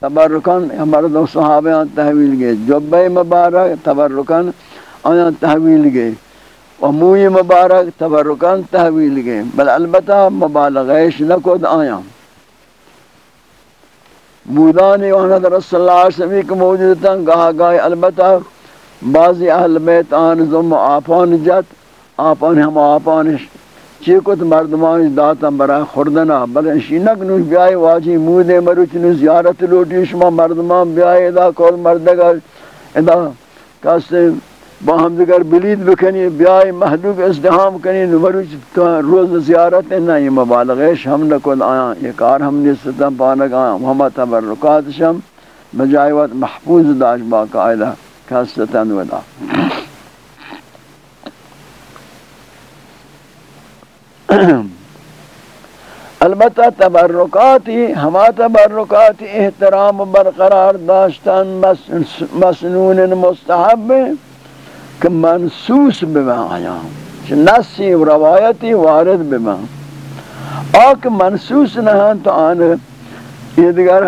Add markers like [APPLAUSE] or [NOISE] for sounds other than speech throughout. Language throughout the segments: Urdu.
تبرکن مرد و صحابہ تحویل گئے۔ جبہ مبارک تبرکن آیا تحویل گئے۔ و موی مبارک تبرکن تحویل گئے۔ بل البتہ مبالغیش نکود آیا مودان وحنت رسول اللہ علیہ وسلم کے موجود تھا۔ گاہ گاہ البتہ بعضی اہل بیت آن زم آپان جت آپان ہم آپان چیکت مردمان داتا برای خوردنا، بلن شینک نوش بیائی واجی مودے مروچ نو زیارت لوٹی، شما مردمان بیائی ادا کول مردگا ادا کاستے با ہم دیگر بلید بکنی، بیائی محلوک ازدحام کنی، نو مروچ روز زیارت نا یہ مبالغیش، ہم نکل آیا، یہ کار ہم نستا پانک آیا ہم تبرکات شم، بجائے وقت محفوظ داش با قائدہ کاستا [CLEARS THROAT] البتہ تبرکاتی، ہما تبرکاتی احترام برقرار داشتن مسنون مستحب کہ منسوس بما آیا نسی و روایتی وارد بما آک منسوس نہ تو آن یہ دیگر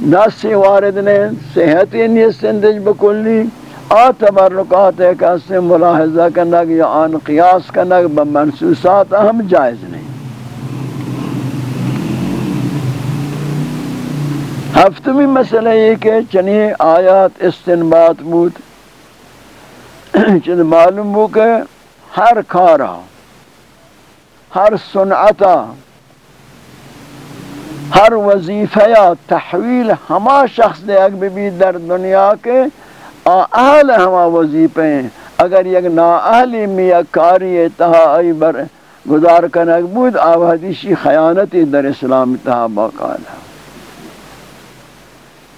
نسی وارد نے صحتی نیستندج بکلی آ تبرکات ایک اسے ملاحظہ کرنا یا آن قیاس کرنا بمنسوسات ہم جائز نہیں۔ ہفتمی مسئلہ یہ کہ چنی آیات استنبات بود۔ چند معلوم ہو کہ ہر کارا، ہر سنعتا، ہر وظیفہ تحویل ہما شخص دے اگ بھی در دنیا کے اہل ہما وظیفے اگر یک نا اہلی میا کاری تہا ای بر گزار کنک بود آوہدیشی خیانتی در اسلام، تہا باقالا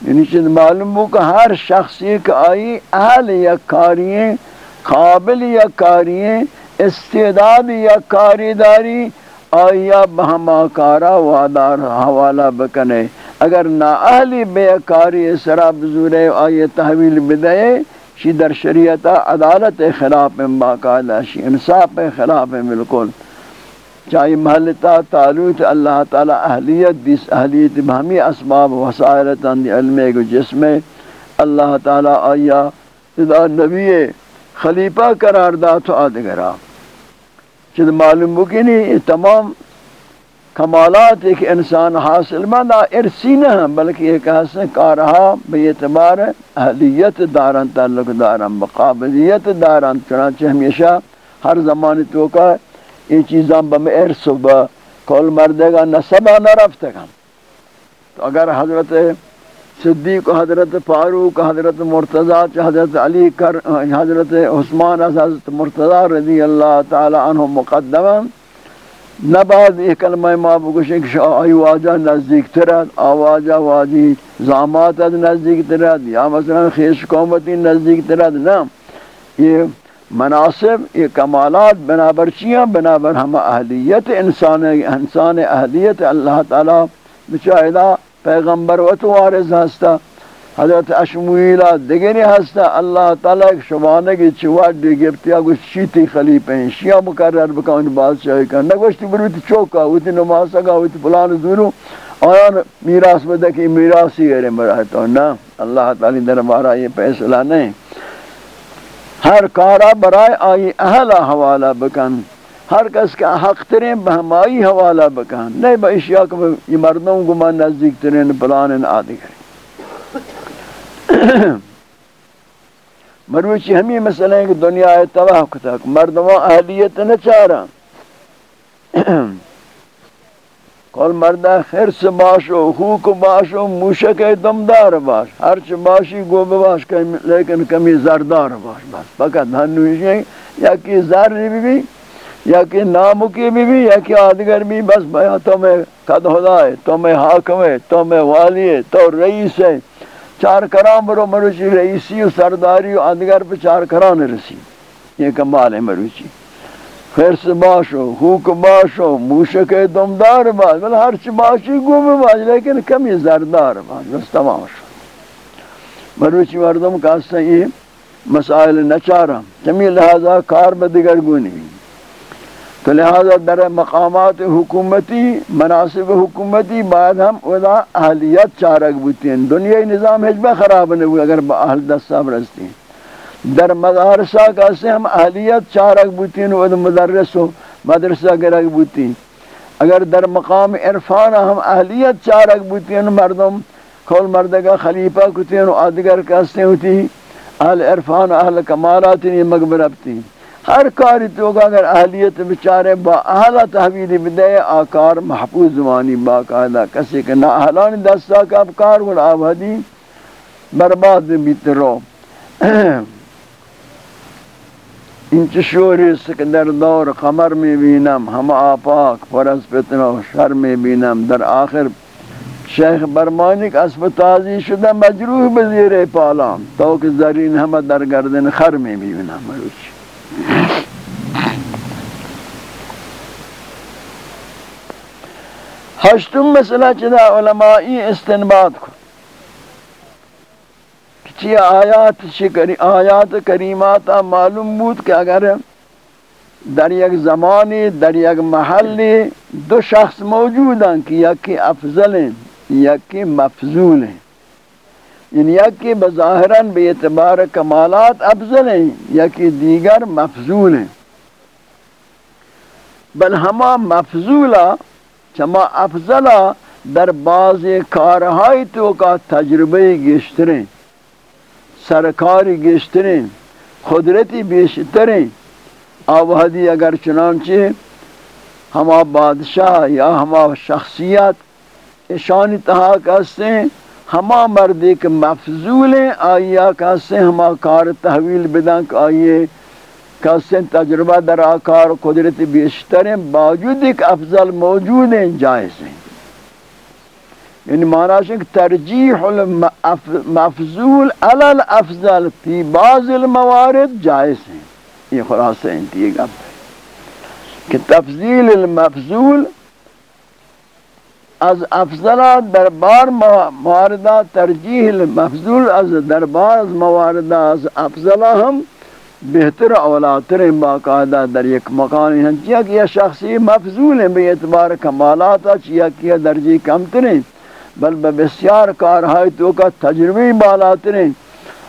یعنی چند معلوم ہو کہ ہر شخص ایک آئی اہل یک کارییں قابل یک کارییں استعداد یک کاری داری آیا بہما کارا وادار حوالہ بکنے۔ اگر نا اہلی بے کاری سرا بزورے آئی تحویل بدے شی در شریعت عدالت خلاف باقاعدہ، شی انصاف خلاف بالکل۔ چاہیے محلتا تعلق اللہ تعالی اہلیت دیس اہلیت بہمی اسباب وسائلت علم کو جسم اللہ تعالی آیا، اذا نبی خلیفہ قرار دا تو آدگرہ چند معلوم بکنی تمام کمالات ایک انسان حاصل مند ارسی نہ بلکہ ایک حسن کارہا بے اعتبار اہلیت داران، تعلق داران بقابلیت داران، چنانچہ ہمیشہ ہر زمانے تو کا یہ چیزاں بم ارس با کول مردے گا نسبہ نہ رفتے گا۔ تو اگر حضرت صدیق، حضرت فاروق، حضرت مرتضی، حضرت علی کر، حضرت عثمان، حضرت مرتضی رضی اللہ تعالی عنہ مقدمہ نباد یہ کلمہ ما بگوشیں کہ آئی واجہ نزدیک ترد آواجہ واجی زامات نزدیک ترد یا مثلا خیش قومتی نزدیک ترد نا یہ مناسب، یہ کمالات بنابر چیاں؟ بنابر ہم اہلیت انسان انسان اہلیت اللہ تعالی بچائدہ پیغمبر و تو وارث ہستا۔ حضرت اشمویلا دیگری ہستا اللہ تعالیٰ ایک شبانہ کی چوات دی گفتی گوشت شیطی خلیپ ہیں، شیعہ مقرر بکاؤں بادشاہی کا نگوشتی بروتی چوکا ہوتی نمازا کا ہوتی پلان زورو آیا میراس بدا کہ میراسی گرے مراہتا ہوں، نا، اللہ تعالی دربارہ یہ فیصلہ نہیں۔ ہر کارا برائے آئی اہلا حوالہ بکن، ہر کس کا حق ترین بہمائی حوالہ بکن، نہیں با اشیاء کو یہ مردوں کو من نزدیک ترین پلان آدھی کریں۔ [COUGHS] مروچی ہمیں مسئلہ ہے کہ دنیا تباہ کتا مردمان اہلیت نہ چاہ رہا [COUGHS] کل مردہ خرس باشو خوک باشو موشک دمدار باش۔ ہرچ باشی گوب باش لیکن کمی زردار باش بس۔ فقط ہنوشی ہیں یا کی زر بھی بھی، یا کہ نامکی بھی بھی، یا کہ آدگر بھی۔ بس بیا تو میں قد خدا ہے تو میں حاکم ہے تو میں والی ہے، تو رئیس ہے۔ چار کرام برو مروچی رئیسی و سرداری و آدگر پہ چار کران رسی یہ کمال ہے مروچی خرس باشو، خوک باشو، موشک دمدار باش بل ہر چی باشی گوم باش لیکن کمی زردار باش بس تمام شو۔ مروچی مردم کاستا یہ مسائل نچارا۔ کمی لہذا کار بدگر گونی۔ بھی تو لہذا در مقامات حکومتی، مناسب حکومتی بعد ہم ادا اہلیت چارک بوتی ہیں۔ دنیا نظام حجبہ خراب نہیں ہوئی اگر اہل دستہ برستی ہیں۔ در مدارسہ کا سے ہم اہلیت چارک بوتی ہیں ادا مدرس و مدرسہ گرک بوتی ہیں۔ اگر در مقام عرفان ہم اہلیت چارک بوتی ہیں، مردم کھول مردگا خلیفہ کتی ہیں، آدگر کستے ہوتی اہل عرفان، اہل کمالات نہیں مقبربتی ہیں۔ ہر کاری تو اگر اہلیت بچارے با اہلا تحویل بدے، آکار محفوظ زمانی باقاعدہ کسی کہ نہ اہلان دستا کا ابکار گل آبادی برباد بیت رو۔ [CLEARS THROAT] انچ شوری سکندر دور خمر میں بینم، ہم آپاک پرس پتنو شر میں بینم۔ در آخر شیخ برمانی کا اسب تازی شدہ مجروح بزیر پالام تو کہ زرین ہم در گردن خر میں بینم۔ مروچی ہشتم مسئلہ چدا علمائی استنباد کو چی آیات شکری آیات کریمات معلوم بود کہ اگر در یک زمانی در یک محلی دو شخص موجود ہیں کہ یکی افضل ہیں یکی مفضول ہیں یعنی یکی بظاہراً بے اعتبار کمالات افضل ہیں یکی دیگر مفضول ہیں بل ہما مفضولا چما افضلا در بعض کارہائی تو کا تجربہ گشتریں سرکاری گشتریں قدرتی بیشتریں آوہدی اگر چنانچہ ہما بادشاہ یا ہما شخصیت اشانی تہا کہتے ہیں ہما مرد ایک مفضول ہیں آئیا کہتے ہیں ہما کار تحویل بدن آئیے کہتے تجربہ در آکار قدرت بیشتر ہیں باوجود ایک افضل موجود ہیں جائز ہیں یعنی معنی ہے کہ ترجیح المفضول علی الافضل فی بعض الموارد جائز ہیں یہ خلاصہ انتی گا کہ تفضیل المفضول از افضل دربار مواردہ ترجیح المفضول از دربار از مواردہ از افضل ہم بہتر اولاتر باقاعدہ در یک مکان ہیں۔ چیا کہ یہ شخصی مفضول ہیں، بے اعتبار کمالات چیا کہ یہ درجی کم تریں بل بسیار کارہائی تو کا تجربی بالاتر ہیں۔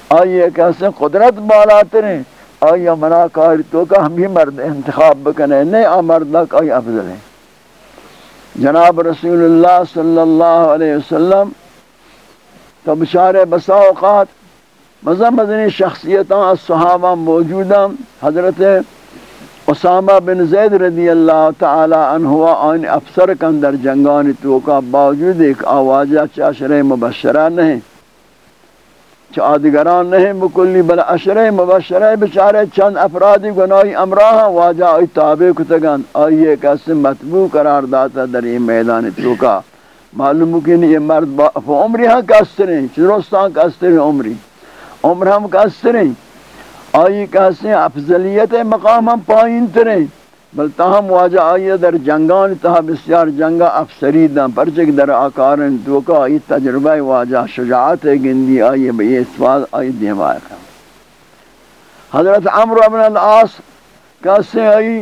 آئیے کیسے قدرت بالاتر ہیں۔ آئیے منا کاری تو کا ہم بھی مرد انتخاب بکنے۔ نہیں آ مردہ آئی افضل ہیں۔ جناب رسول اللہ صلی اللہ علیہ وسلم تو بشار بسا اوقات مزہ مدنی شخصیتاں صحابہ موجودہ حضرت اسامہ بن زید رضی اللہ تعالی عنہ آن افسر کن در جنگانی تو کا باوجود ایک آوازہ چاشر مبشرہ نہیں۔ چھ آدگران نہیں بکلی بل اشرہ مبشرہ بچارے چند افرادی گناہی امراہ واجہ آئی تابع کتگان۔ آئیے کسی مطبوع قرار داتا در یہ میدان توکا۔ معلوم کہ یہ مرد با عمری ہاں کستریں چرستان کستریں عمری۔ عمر ہم کستریں آئی کسی افضلیت مقام ہم پائین تریں بل تاہم واجہ آئی در جنگان تاہ بسیار جنگا افسری دن پرچک در آکارن دوکا آئی تجربہ واجہ شجاعت گندی آئی بئی اسواد آئی دیوائی خواہ حضرت عمر ابن العاص کہتے آئی؟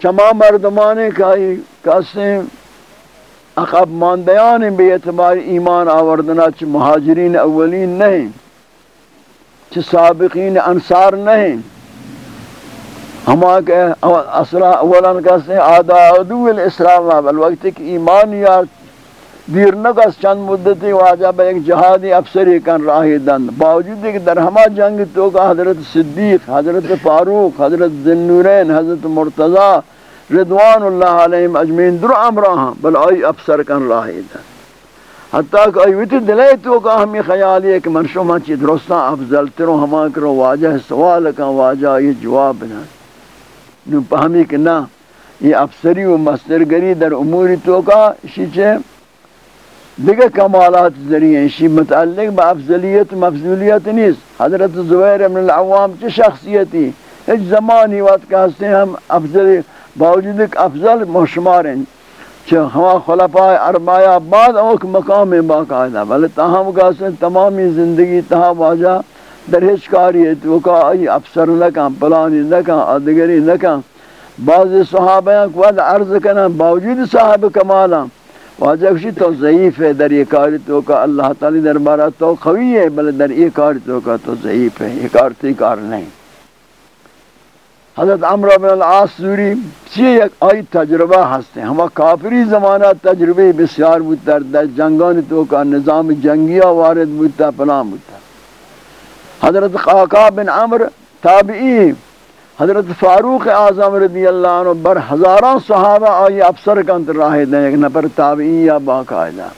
چما مردمانے کہائی کہتے اقب ماندیان بے اعتبار ایمان آوردنا چھ مہاجرین اولین نہیں۔ چھ سابقین انصار نہیں۔ ہما کہ اصلا اولا کہتے ہیں آدھا عدو الاسلام بل وقت کہ ایمانیات دیر نکس چند مدتی واجب ایک جہادی افسری کن راہی دن۔ باوجود کہ در ہما جنگ تو کا حضرت صدیق، حضرت فاروق، حضرت ذنورین حضرت مرتضی، رضوان اللہ علیہم اجمین در امراہاں، بل آئی افسر کن راہی دن۔ حتیٰ کہ آئی ویتی دلائی تو کا ہمیں خیالی ہے کہ من شما چی درستان افضل تروں ہما کرو واجہ سوال کن واجہ یہ جواب نہ نو پہمی کہ نا یہ افسری و مسترگری در اموری تو کا اسی چھے دیگر کمالات ذریعے اسی متعلق با افضلیت و مفضولیت نیست. حضرت زبیر ابن العوام چی شخصیتی؟ ایک زمانی وقت کہتے ہیں ہم افضل، باوجود ایک افضل محشمار ہیں چھے ہما خلفاء اربایا بعد اوک مقام باقاعدہ، بلے تاہم کہتے ہیں تمامی زندگی تہا واجہ در هیچ کاری تو کا ای افسر لکن پلانی لکن آدگری لکن بعض صحابہ کو عرض کرنا، باوجود صاحب کمالا واجہ کشی تو ضعیف ہے در یہ کاری تو کا اللہ تعالی دربارہ تو خوی ہے بل در یہ کاری تو کا تو ضعیف ہے، یہ کار تی کار نہیں۔ حضرت عمرہ بن العاص سوری چیئے یک آئی تجربہ ہستے ہیں؟ ہما کافری زمانہ تجربے بسیار بودتا در جنگان تو کا نظام جنگیہ وارد بودتا پلان بودتا حضرت قاقا بن عمر تابعی حضرت فاروق اعظم رضی اللہ عنہ، بر ہزاران صحابہ آئی افسر کا انتر راہ دیں، ایک نفر تابعی یا باقاعدہ۔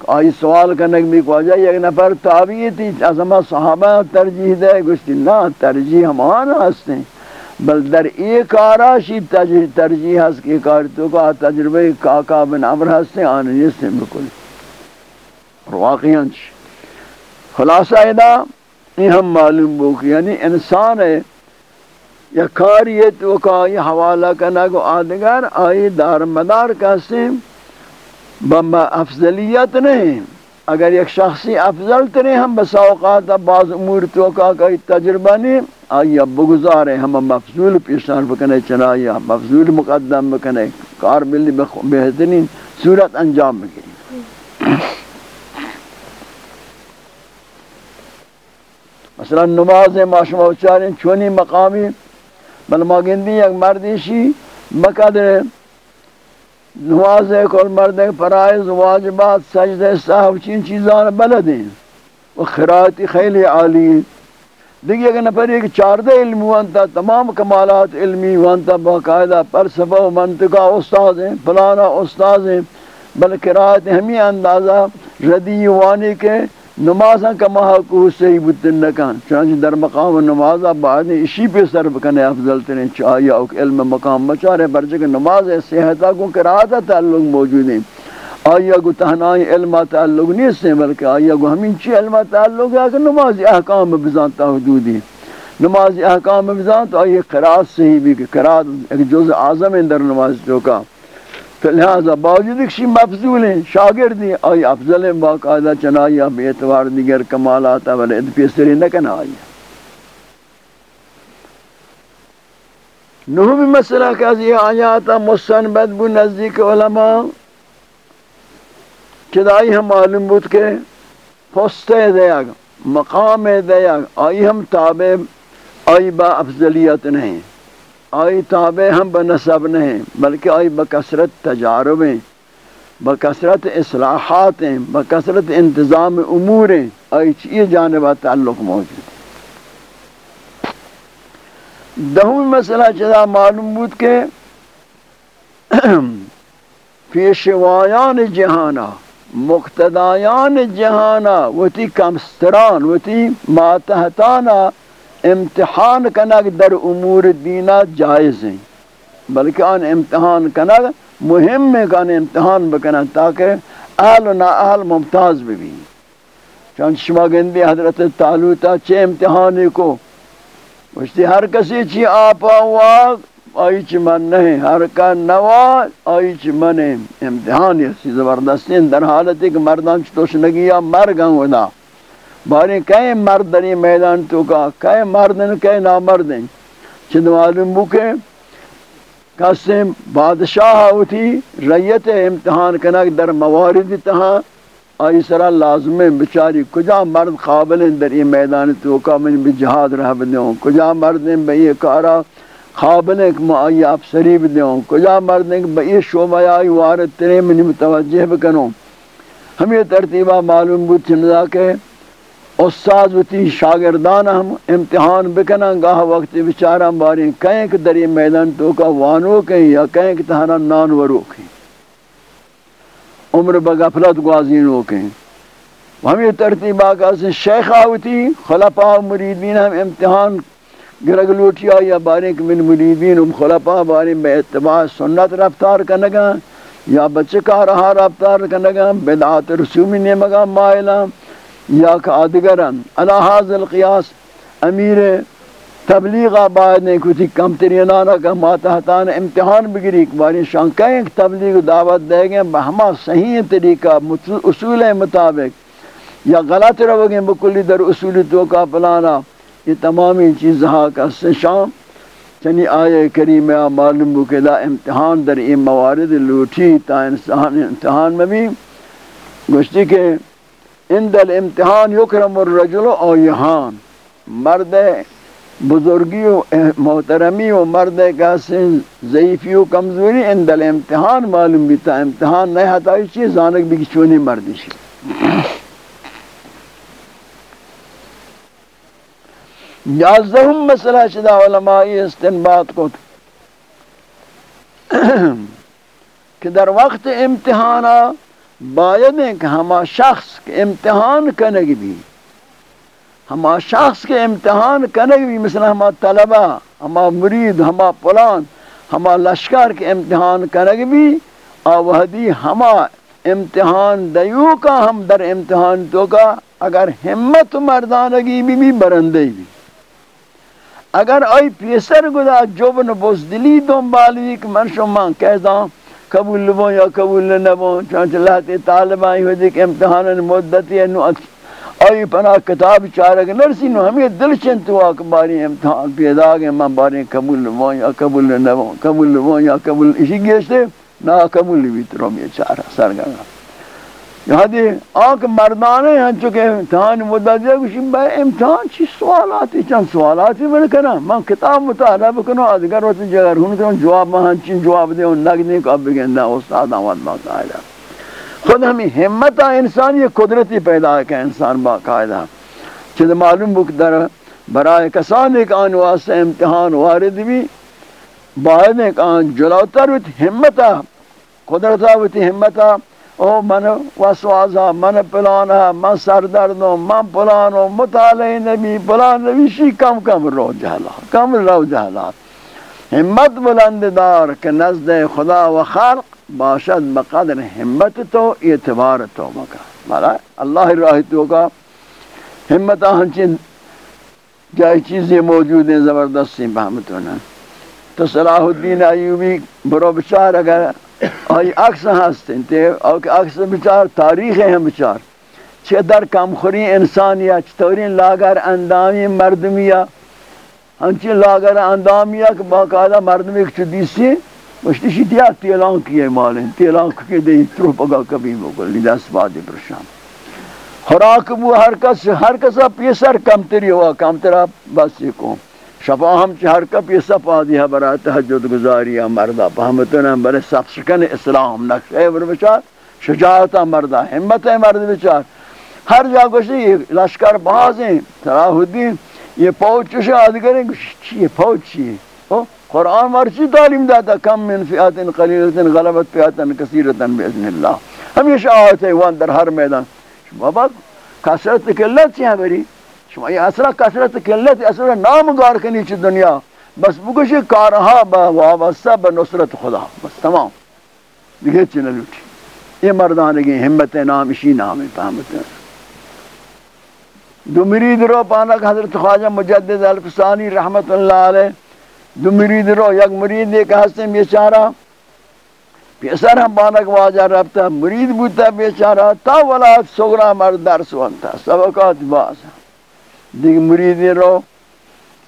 آئی سوال کرنے بھی کو جائے ایک نفر تابعی تھی ازمہ صحابہ ترجیح دے گوشتی نا ترجیح ہمانا ہستے بل در ایک آرا شیب ترجیح ہست کی کارتوں کا تجربہ کاکا بن عمر ہستے آنے جستے بکل واقعی خلاصہ ادا یہ ہم معلوم بو کہ یعنی انسان ہے، یا کاریت و کائی حوالہ کرنا کو آدگر آئی دار مدار کہتے بما افضلیت نہیں۔ اگر ایک شخصی افضل ترے ہم بس اوقات بعض امور تو کا کوئی تجربہ نہیں آئی بگزارے، ہم مفضول پیشان بکنے چنائی مفضول مقدم بکنے، کار بلی بہترین صورت انجام بکنے مثلا نماز معاشمہ اچاریں چونی مقامی، بل ما گندی یک مردیشی نماز نواز کل مرد فرائض واجبات، سجدہ صاحب چین چیزان بلدیں و خیراتی خیلی عالی۔ دیکھئے کہ نفر ایک چاردہ علم وانتا تمام کمالات علمی وانتا باقاعدہ پرسفہ و منطقہ استاذ ہیں پلانا استاذ ہیں بل قرآت ہمیں اندازہ ردی وانی کے نمازاں کا محاکو صحیح بودتن نکان چنانچہ در مقام نمازہ بعد اسی پہ سر بکنے افضل ترین چاہیے اوک علم مقام بچارے برچہ کہ نماز صحتہ کو قرآتہ تعلق موجود ہیں۔ آیا کو تہنائی علم تعلق نہیں سے، بلکہ آیا کو ہمیں چی علم تعلق ہے کہ نماز احکام بزانتا حدودی نماز احکام بزانتا آئی قرآت صحیح بھی کہ قرآت ایک جز اعظم ہے در نماز چوکا لہذا باوجود کسی مفضول ہیں شاگردی، آئی افضل ہیں باقاعدہ چنائی، اب اعتبار دیگر کمالات ولی اد پیسری نکن آئی نوہ بھی مسئلہ کہا یہ آیاتا مستنبت بو نزدیک علماء چدائی ہم معلوم بود کہ پستے دیا، مقام دیا، آئی ہم تابع، آئی با افضلیت نہیں۔ آئی تابع ہم بنصب نہیں، بلکہ آئی بکثرت تجارب ہیں، بکثرت اصلاحات ہیں، بکثرت انتظام امور ہیں۔ آئی چیئے جانبہ تعلق موجود ہے۔ دہویں مسئلہ چدا معلوم بود کہ [CLEARS THROAT] پیشوایان جہانا مقتدایان جہانا وتی کمستران، وتی ماتحتانا امتحان کنگ در امور دینہ جائز ہیں۔ بلکہ آن امتحان کنگ مهم ہے کہ امتحان بکنا تاکہ اہل و نا اہل ممتاز بھی چند شما گندی حضرت تعلوتا چے امتحانی کو؟ وشتی ہر کسی چی آپا واق آئی چی من نہیں۔ ہر کا نوا، آئی چی من امتحان یہ زبردستی در حالتی کہ مردان چی چتوش نگیا مرگا ہونا بارے کئی مرد دنی میدان تو کا کئی مردن کئی نامردن چند معلوم بکے کسی بادشاہ ہوتی ریت امتحان کنک در موارد تہا آئی سرا لازم بچاری کجا مرد قابل در این میدان تو کا من بجہاد رہ بدیوں کجا مرد بئی کارا قابل ایک معای افسری بدیوں کجا مرد بئی شعبہ آئی وارد ترے منی متوجہ بکنوں۔ ہمیں ترتیبہ معلوم بود چنزا کہ استاد وتی شاگردان ہم امتحان بکنا گاہ وقت بیچارہ باری کہیں کہ در میدان تو کا وانو کہیں یا کہیں کہ تہانا نان ورو کہیں عمر بغفلت گوازین ہو کہیں ہم یہ ترتیب آگا سے شیخ آوتی، خلفاء مریدین ہم امتحان گرگ لوٹیا یا باری کہ من مریدین، ہم خلفاء باری بے اتباع سنت رفتار کنگا یا بچے کا رہا رفتار کنگا بدعات رسومی نمگا مائلہ۔ یا کہ آدگرن علا حاضر القیاس، امیر تبلیغ آباد نے کچھ کم ترینانا کا ماتحتان امتحان بگری اکباری شان کہیں کہ تبلیغ دعوت دے گئے بہما صحیح طریقہ اصول مطابق، یا غلط رو گئے بکلی در اصول تو کا پلانا، یہ تمامی چیزہاں کا شام چنی آئے کریم معلوم ہو کہ دا امتحان در این موارد لوٹی، تا انسان امتحان میں بھی گوشتی کہ ان دل امتحان یکرم الرجل او مرد بزرگی و محترمی و مرد کیسے ضعیفی و کمزوری ان دل امتحان معلوم بھی تا. امتحان نہیں ہتائی چیز، زانک بھی کچھونی مردی شی. یازدہم مسئلہ شدہ علمائی استنباد کو کہ در وقت امتحانا باید کہ ہما شخص کے امتحان کنگ بھی۔ ہما شخص کے امتحان کنگ بھی مثلا ہما طلبہ، ہما مرید، ہما پلان ہما لشکر کے امتحان کنگ بھی۔ آوہدی ہما امتحان دیو کا، ہم در امتحان تو کا۔ اگر ہمت مردانگی بھی بھی برندی بھی۔ اگر آئی پیسر گدا جبن بزدلی دنبالی کہ من شما کہتا قبول لبوں یا قبول نبوں چانچہ اللہ تی طالبائی ہو دیکھ امتحان مدتی ہے، نو آئی پناہ کتاب چارک نرسی نو ہمیں دل چنتو آکھ باری امتحان پیدا گئے من باری قبول لبوں یا قبول نبوں قبول لبوں یا قبول، اسی گیشتے نا قبول لبی تروں یہ چارہ سرگانا یہاں دی آنکھ مردانے ہیں چکے امتحان مدد دیا کچھ بھائی امتحان چی سوالاتی؟ چند سوالاتی میں کنا میں کتاب مطالعہ بکنو ادگر وقت جگر ہوں تو جواب میں چین جواب دے، ان لگنے کو اب بگن دا استاد آمد باقاعدہ۔ خود ہمیں حمت انسان، یہ قدرتی پیدا ہے کہ انسان باقاعدہ۔ چند معلوم بک در برائے کسان، ایک آن واسطہ امتحان وارد بھی۔ باید ایک آن جلوتر ہوتی حمتا قدرتا ہوتی حمتا او من وسوازا، من پلانا، من سردردوں، من پلانو مطالعہ نبی، پلان نبی شی کم کم رو جہلا، کم رو جہلا۔ حمت بلند دار کہ نزد خدا و خلق باشد بقدر حمت تو، اعتبار تو مکا۔ مالا اللہ راہ تو کا۔ حمت ہنچن جائے چیزیں موجود ہیں، زبردستی بہمتونا تو صلاح الدین ایوبی، برو بچار اگر آئی عکس ہستیں تے اوک عکس بچار، تاریخ ہیں بچار۔ چھ در کمخوری انسانیہ چطورین لاغر اندامی مردمیہ ہنچی لاغر اندامیہ کہ باقاعدہ مردمی کچھ دیسی، مشتی شی دیا تیلان کیے مالیں تیلان کیے دے ترو پگا کبھی مگل دس بادی پرشان۔ خوراک بو ہر کس، ہر کسا پیسر کمتری ہوا کمترا بس یہ کون شفا ہم چہر کپ یہ سپا دیا برا تحجد گزاری مردہ پہمتنا برے سب شکن اسلام نقشہ بر بچار، شجاعت شجاعتا مردہ حمت مرد بچار۔ ہر جا گوشتی یہ لشکر باز ہیں صلاح الدین یہ پوچ چوشے آدھگریں گوشتی یہ پوچ چیئے قرآن مرچی تعلیم داتا، کم من فیات قلیلت غلبت فیات کثیرتا بیذن اللہ۔ ہمیشہ آتے ہیں وان در ہر میدان۔ بابا کسرت کلت چیئے بری۔ شما یہ اصلا کثرت قلت اصلا نام گار کنی چی دنیا۔ بس بکشی کارہا با وابستہ با نصرت خدا۔ بس تمام۔ دیکھے چی نلوٹی یہ مردانگی حمت نام، اسی نام پہمت۔ دو مرید رو پانک حضرت خواجہ مجدد الفسانی رحمت اللہ علیہ۔ دو مرید رو یک مرید ایک حسن بیچارہ۔ پیسر ہم پانک واجہ ربتا مرید بودتا بیچارہ۔ تا ولاد سگرہ مرد درس وانتا سبکات باز دیکھ مریدی رو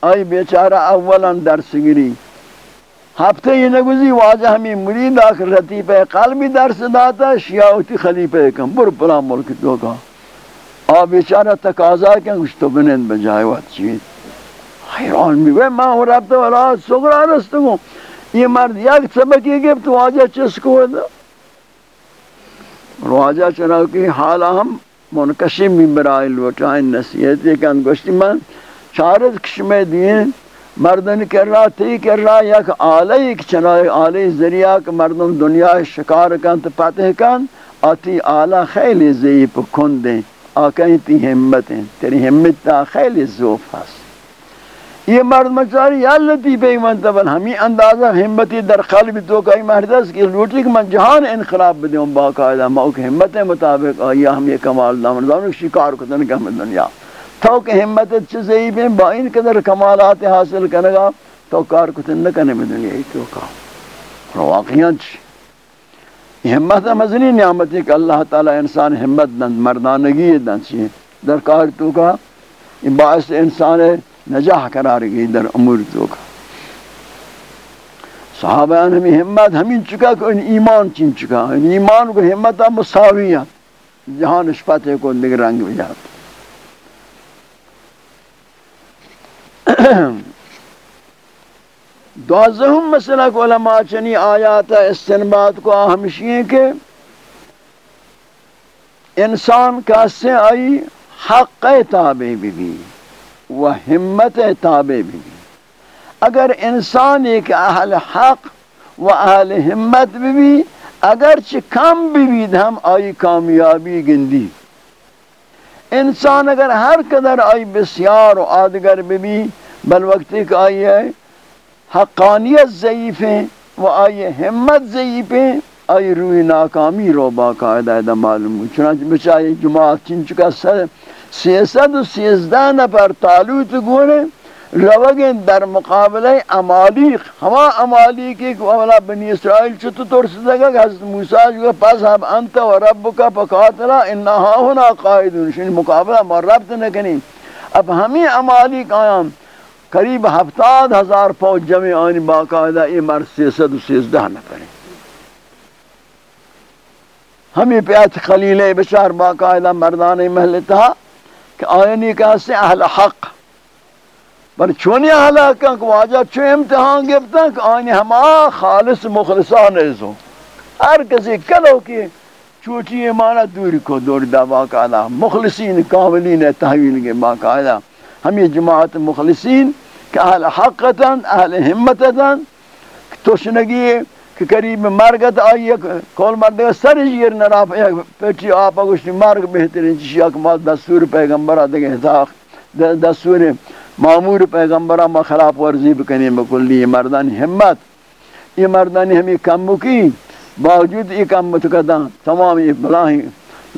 آئی بیچارہ اولا درس گری ہفتے یہ نگوزی واجہ ہمیں مرید آکر رتیفہ قلبی درس داتا شیعوتی خلیفہ کم بر پلا ملک تو کا آ بیچارہ تقاضا کیا کچھ تو بنند بجائے وقت چیز حیران بھی وے ماں ہو رابطہ والا سگرہ رستگو یہ مرد یک سبکی گفت واجہ چسکو ہے دا واجہ چناو کی حالا ہم منقسم بھی برائے لوٹائیں نصیحت یہ کہ انگوشتی من چارت کشمے دین مردن کر رہا تھی کر رہا یک آلہ ایک چنائے آلہ ذریعہ کہ مردم دنیا شکار کن تو پتہ کن آتی آلہ خیلی زیب کن دیں آکہیں تی حمت ہیں تیری ہمت تا خیلی زوف ہست یہ مرد مچاری یا لطیف ایمان تبل ہمیں اندازہ ہمتی در قلب تو کئی مردس کی لوٹی کہ من جہان انقلاب بدیوں باقاعدہ موقع حمت مطابق آیا ہم یہ کمال دامن دامن شکار کتن کہ ہم دنیا تو کہ حمت چیزیں بھی با ان قدر کمالات حاصل کرنگا تو کار کتن نکنے میں دنیا ہی تو کہا واقعیاں چی؟ حمت مزنی نعمت ہے کہ اللہ تعالی انسان حمت دن، مردانگی دن چی۔ در کار تو کا باعث انسان ہے نجاح قرار گئی در امور تو کا صحابہ ہمیں ہمت، ہمیں چکا کہ ان ایمان چین چکا، ان ایمان کو ہمتا مساویت جہاں نشپت کو دیگر رنگ بجات [CLEARS THROAT] دوازہم مسئلہ کو علماء چنی آیات استنباد کو ہمشی ہیں کہ انسان کا سے آئی حق تابع بھی بھی۔ و ہمت تابع بھی بھی اگر انسان ایک اہل حق و اہل ہمت بھی بھی اگرچہ کم بھی بھی ہم آئی کامیابی گندی انسان اگر ہر قدر آئی بسیار و آدگر بھی بھی بل وقتی کہ آئی ہے حقانیت ضعیف ہیں و آئی ہمت ضعیف ہیں آئی روی ناکامی رو باقاعدہ ایدہ معلوم چنانچہ بچائی جماعت چن چکا سیسد و سیزدہ نفر تعلوت گونے روگیں در مقابلہ امالیق ہما امالیق ایک اولا بنی اسرائیل چھتو ترسدہ گا کہ حضرت موسیٰ جو پاس ہم انت و ربکا پکاتلا انہا ہونا قائدون، شنی مقابلہ مر ربط نکنی۔ اب ہمیں امالیق آیام قریب ہفتاد ہزار فوج جمع آنی باقاعدہ یہ مر سیسد و سیزدہ نفر ہمیں پیات خلیل بشار باقاعدہ مردان محل کہ آئینی کہاستے اہل حق۔ پر چونی اہل حق؟ کہ واجہ چو امتحان گفتا کہ آئینی ہما خالص مخلصان ازو ہر کسی کلو کی چوٹی ایمانہ دوری کو دور دا باقاعدہ مخلصین کاملین تحویل کے باقاعدہ۔ ہم یہ جماعت مخلصین، کہ اہل حقتا اہل حمتتا توشنگی کہ قریب مرگت آئی کول مرد سر جیر نرا پیٹی آپ اگوشتی مرگ بہترین چیشی اکما دستور پیغمبرہ دیگه اتاق دستور معمور پیغمبرہ ما خلاف ورزی بکنی بکلی مردان حمت یہ مردانی ہمیں کم بکی، باوجود یہ کم بتکتا تمام یہ بلاہی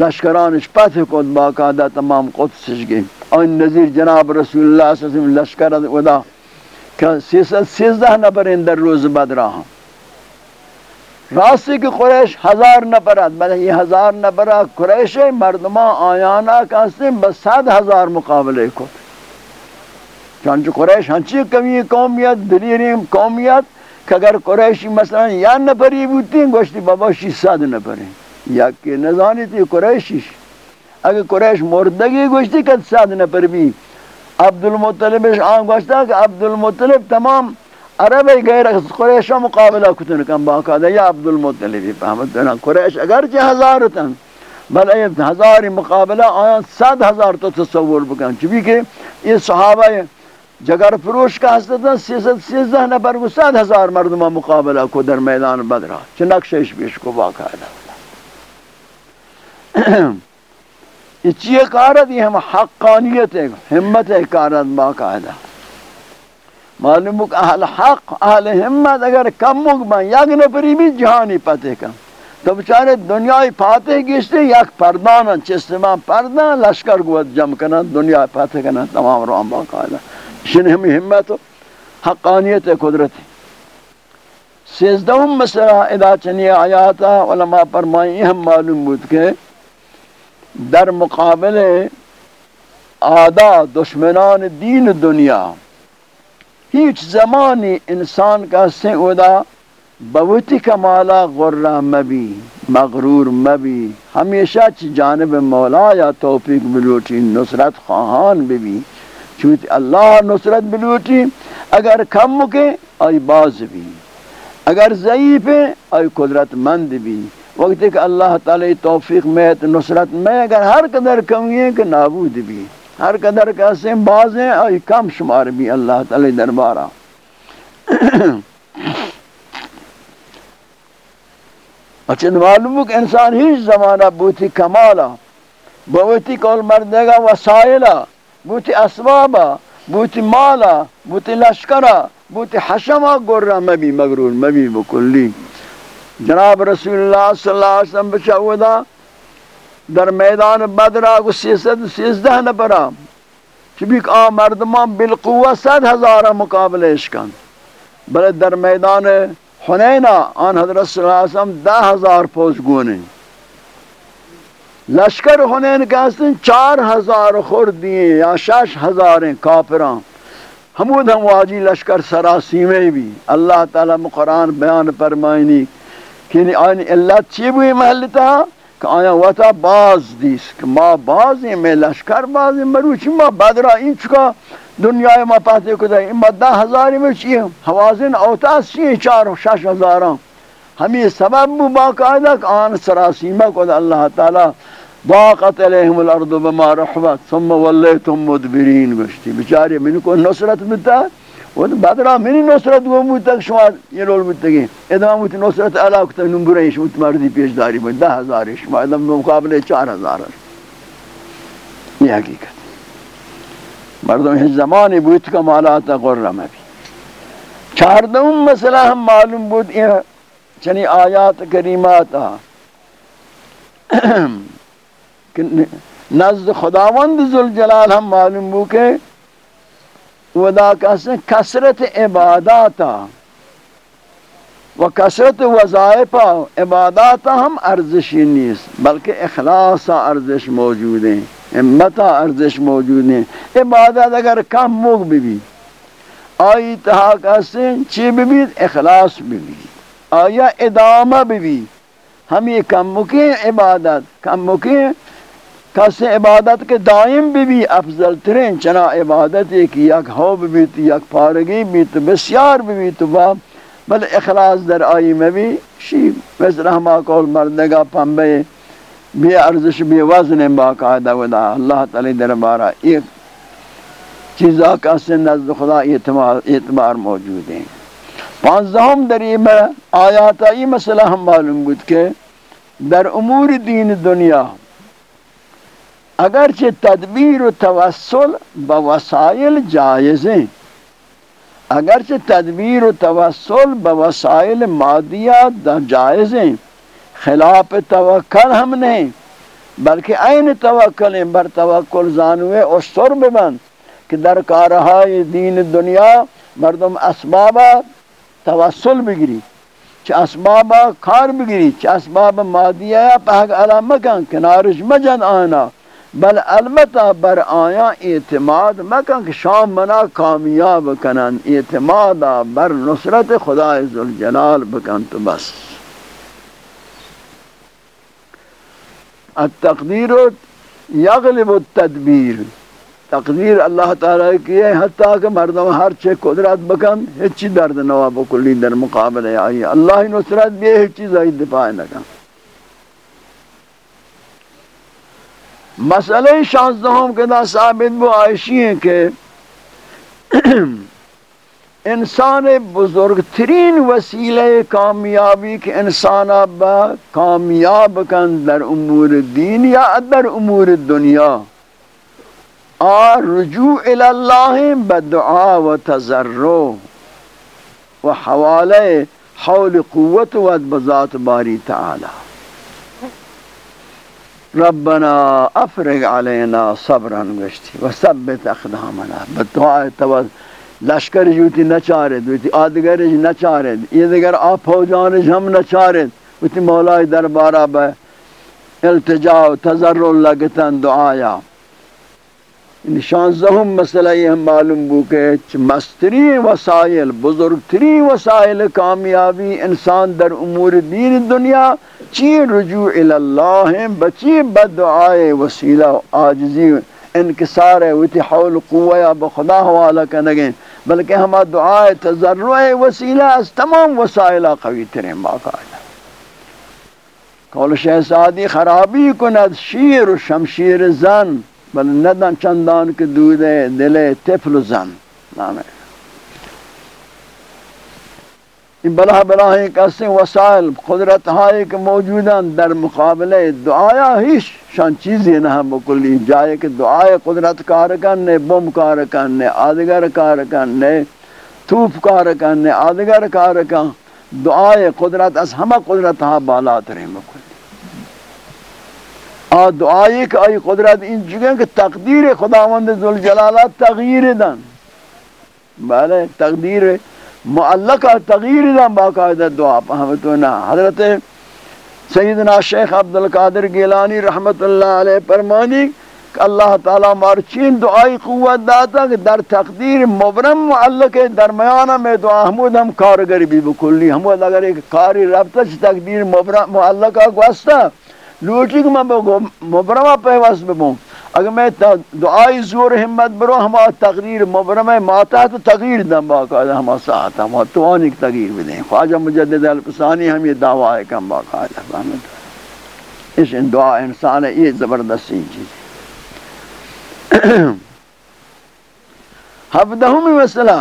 لشکرانش پتھ کود باقاعدہ تمام قدسش گئی آن نظیر جناب رسول اللہ صلی اللہ علیہ وسلم لشکر ودا، کہ سیزدہ نفر اندر روز بدرہ ہوں راستی کہ قریش ہزار نفرات بلے یہ ہزار نفرات قریش مردمان آیانا کہتے بس صد ہزار مقابلے کو چانچہ قریش ہنچی کمی قومیت، دلیری قومیت، کہ اگر قریشی مثلا یا نفری بودتی گوشتی بابا شی صد نفری یا کہ نزانی تھی قریشیش اگر قریش مردگی گوشتی کہ صد نفر بھی عبد المطلب آن گوشتا کہ عبد المطلب تمام عرب غیر قریش مقابلہ کتن کم باقاعدہ یا عبد المطلب فهمت نا قریش اگر چہ ہزار تن بل ای ہزار مقابلہ آیا صد ہزار تو تصور بکن. چبی کہ یہ صحابہ جگر فروش کا حسدتا سیزد سیزدہ نفر کو صد ہزار مردمہ مقابلہ کو در میدان بدرہ چنکشش بیش کو باقاعدہ یہ چیئے کارت؟ یہ ہم حقانیت ہے ہمت ہے کارت باقاعدہ معلوم کہ اہل حق، اہل حمد اگر کم مگبن یک نفری بھی جہانی پتے کم تو بچارے دنیای پاتے گیشتے یک پردانا چستمان پردان لشکر گوت جمع کنا دنیا پاتے کنا تمام رو امبا قائلہ شن ہمی حمد و حقانیت قدرت۔ سیزدہم مسئلہ ادا چنی آیاتا علماء فرمائی ہم معلوم بود کہ در مقابل آدھا دشمنان دین دنیا هیچ زمانی انسان کا سے ادا بوتی کمالا غرہ مبی، مغرور مبی۔ ہمیشہ چی جانب مولا یا توفیق بلوٹی، نصرت خواہان بھی چونکہ اللہ نصرت بلوٹی، اگر کم کے آئی باز بھی اگر ضعیف ہے آئی قدرت مند بھی وقت کہ اللہ تعالی توفیق میں، نصرت میں، اگر ہر قدر کمی ہے کہ نابود بھی ہر قدر کیسے باز ہیں، اور کم شمار بھی اللہ تعالی دربارہ۔ اچھا معلوم کہ انسان ہی زمانہ بوتی کمالا بوتی کول مردگا وسائلہ بوتی اسبابا بوتی مالا بوتی لشکرہ بوتی حشمہ گرہ مبی مغرور مبی بکلی جناب رسول اللہ صلی اللہ علیہ وسلم بچاودا در میدان بدر آگو سیزد سیزده نپرا چبیک آ مردمان بالقوه صد هزار مقابل اشکن بلد در میدان حنینا، آن حضرت صلی اللہ علیہ وسلم ده هزار پوز گونه لشکر حنین که هستن، چار هزار خور یا شش هزار کافران. ہمود ہم واجی لشکر سراسی میں بھی اللہ تعالیٰ قرآن بیان فرمائنی کہ آئین اللہ چی بوئی محلتا؟ کہ آیا وطا باز دیس، کہ ما باز ہیں، میں لشکر باز ہیں مروچی ما بدرہ، این چکا دنیا ما پاتے کتا ہے اما دہ ہزاری میں چیئے حوازن اوتاس چیئے چار و شش ہزاران ہمیں سبب بو باقاعدہ کہ آن سراسیمہ کتا اللہ تعالی ضاقت علیہم الارض بما رحبت، ثم ولیتم مدبرین گشتی۔ بچاری من کو نصرت بتا وہ بدرا منی نصرت وہ مت شما یہ رول متگی ادام مت نصرت علا کتا نمبر ہے شما مردی پیش داری میں دہ ہزار شما ادام مقابلے چار ہزار یہ حقیقت مردم ہی زمانی بوت کا مالات غرم بھی چاردم مسئلہ ہم معلوم بود یہ چنی آیات کریمات نزد خداوند ذوالجلال ہم معلوم ہو کہ ودا کسن کثرت عباداتا و کثرت وظائفہ عباداتا ہم ارزشی نیست، بلکہ اخلاص ارزش موجود ہیں امتا ارزش موجود ہیں۔ عبادت اگر کم موگ بھی بھی آئی تہا کسن چی بھی بھی اخلاص بھی بھی آیا ادامہ بھی بھی ہم یہ کم مکی عبادت کم مکی کس عبادت کے دائم بھی بھی افضل ترین، چنا عبادت ایک یک حوب بھی تو یک پارگی بھی تو بسیار بھی بھی تو باب بل اخلاص در آئی میں بھی شیب مثل ہما کول مردگا پنبے بھی ارزش بھی وزن باقاعدہ ودا۔ اللہ تعالی در بارا ایک چیزا کا سے نزد خدا اعتبار موجود ہیں۔ پانزہم در میں آیاتا یہ مسئلہ ہم معلوم بود کہ در امور دین دنیا اگرچہ تدبیر و توسل با وسائل جائز ہیں، اگرچہ تدبیر و توسل با وسائل مادیات جائز ہیں، خلاف توکل ہم نہیں، بلکہ این توکل ہیں، بر توکل زانوے اشتر ببند کہ در کارہائی دین دنیا مردم اسبابا توسل بگری چھ اسبابا کار بگری چھ اسباب مادیہ پہک علامکن کنارش مجن آنا۔ بل البتہ بر آیا اعتماد، مکن کہ شام منا کامیاب کنن، اعتماد بر نصرت خدا ذوالجلال بکن تو بس. التقدیر یغلب التدبیر. تقدیر اللہ تعالی کی ہے، حتیٰ کہ مردم ہر چے قدرت بکن ہچی درد نواب کلی در مقابل آئی. اللہ نصرت بھی ہچی زائد دفاع نکن. مسئلہ شانزدہم کے دا ثابت بو آئیشی ہیں کہ انسان بزرگ ترین وسیلہ کامیابی کے انسان با کامیاب کن در امور دین یا در امور دنیا۔ آ رجوع الاللہ بدعا و تذرو و حوالہ حول قوت و بذات باری تعالی۔ ربنا افرغ علينا صبرا گشتی و ثبت اقدامنا. بدعا تو لشکر جوتی نچارد وتی آدگر جی نچارد یہ دیگر آپ فوجان ہم نچارد وتی مولا دربارہ بہ التجا و تضرع لگتن دعایا. شانزہم مسئلہ یہ ہم معلوم بو کہ مستری وسائل، بزرگتری وسائل کامیابی انسان در امور دین دنیا چی رجوع الاللہ ہیں بچی بدعائے وسیلہ آجزی انکسار ہے ویتی حول قوہ بخدا حوالہ کنگیں بلکہ ہما دعائے تذرع وسیلہ از تمام وسائلہ قوی ترین باقاعدہ قول شہزادی خرابی کند، شیر و شمشیر زن بل ندن چندان کے دودے دلے تفل زن نامے این بلا بلا ہیں کسی وسائل قدرت ہائی کہ موجوداں در مقابلے دعایا ہیش شان چیزی نہ ہم بکلی جائے کہ دعائے قدرت کار کرنے بم کار کرنے آدگر کار کرنے توپ کار کرنے آدگر کار کرنے دعائے قدرت از ہمہ قدرت ہاں بالات رہے بکلی آ دعائی کہ آئی قدرت ان جگہ کہ تقدیر خداوند ذوالجلالہ تغییر دن. بلے تقدیر معلقہ تغییر دن باقاعدہ دعا پہمتونا حضرت سیدنا شیخ عبدالقادر گیلانی رحمت اللہ علیہ فرمانی کہ اللہ تعالیٰ مارچین دعائی قوت داتا کہ در تقدیر مبرم معلق درمیانہ میں دعا حمود ہم کارگری بھی بکلی. حمود اگر ایک کاری ربطہ چھ تقدیر مبرم معلقہ گوستا لوٹی کہ میں بگو مبرمہ پہواس ببوں اگر میں دعائی زور حمد برو، ہما تقدیر مبرمہ ماتا تو تغییر دن باقاعدہ ہما ساعتا ہما توانی تغییر بھی دیں۔ خواجہ مجدد الپسانی ہم یہ دعویٰ ہے کم باقاعدہ اس دعا انسان ہے، یہ زبردستی چیز ہفدہم مسئلہ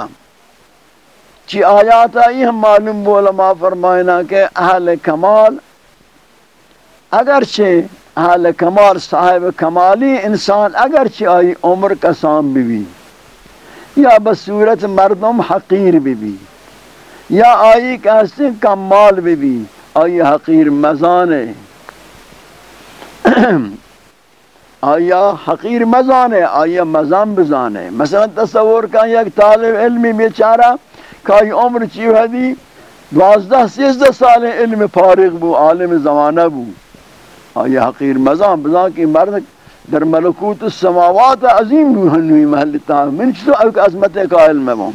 چی آیات آئی ہم معلوم بولا، ما فرمائنا کہ اہل کمال اگرچہ اہل کمال صاحب کمالی انسان اگرچہ آئی عمر کسام بھی بھی یا بصورت مردم حقیر بھی بھی یا آئی کہستے کمال بھی بھی آئی حقیر مزانے [CLEARS THROAT] آیا حقیر مزانے آیا مزان بزانے مثلا تصور کا یک طالب علمی بیچارہ کائی عمر چیو ہے دوازدہ، سیزدہ سال علم فارغ بو، عالم زمانہ بو۔ آیا حقیر مزان بزان کی مرد در ملکوت السماوات عظیم بو ہنوی محل تاہم من چطور اوک عظمت کا علم بو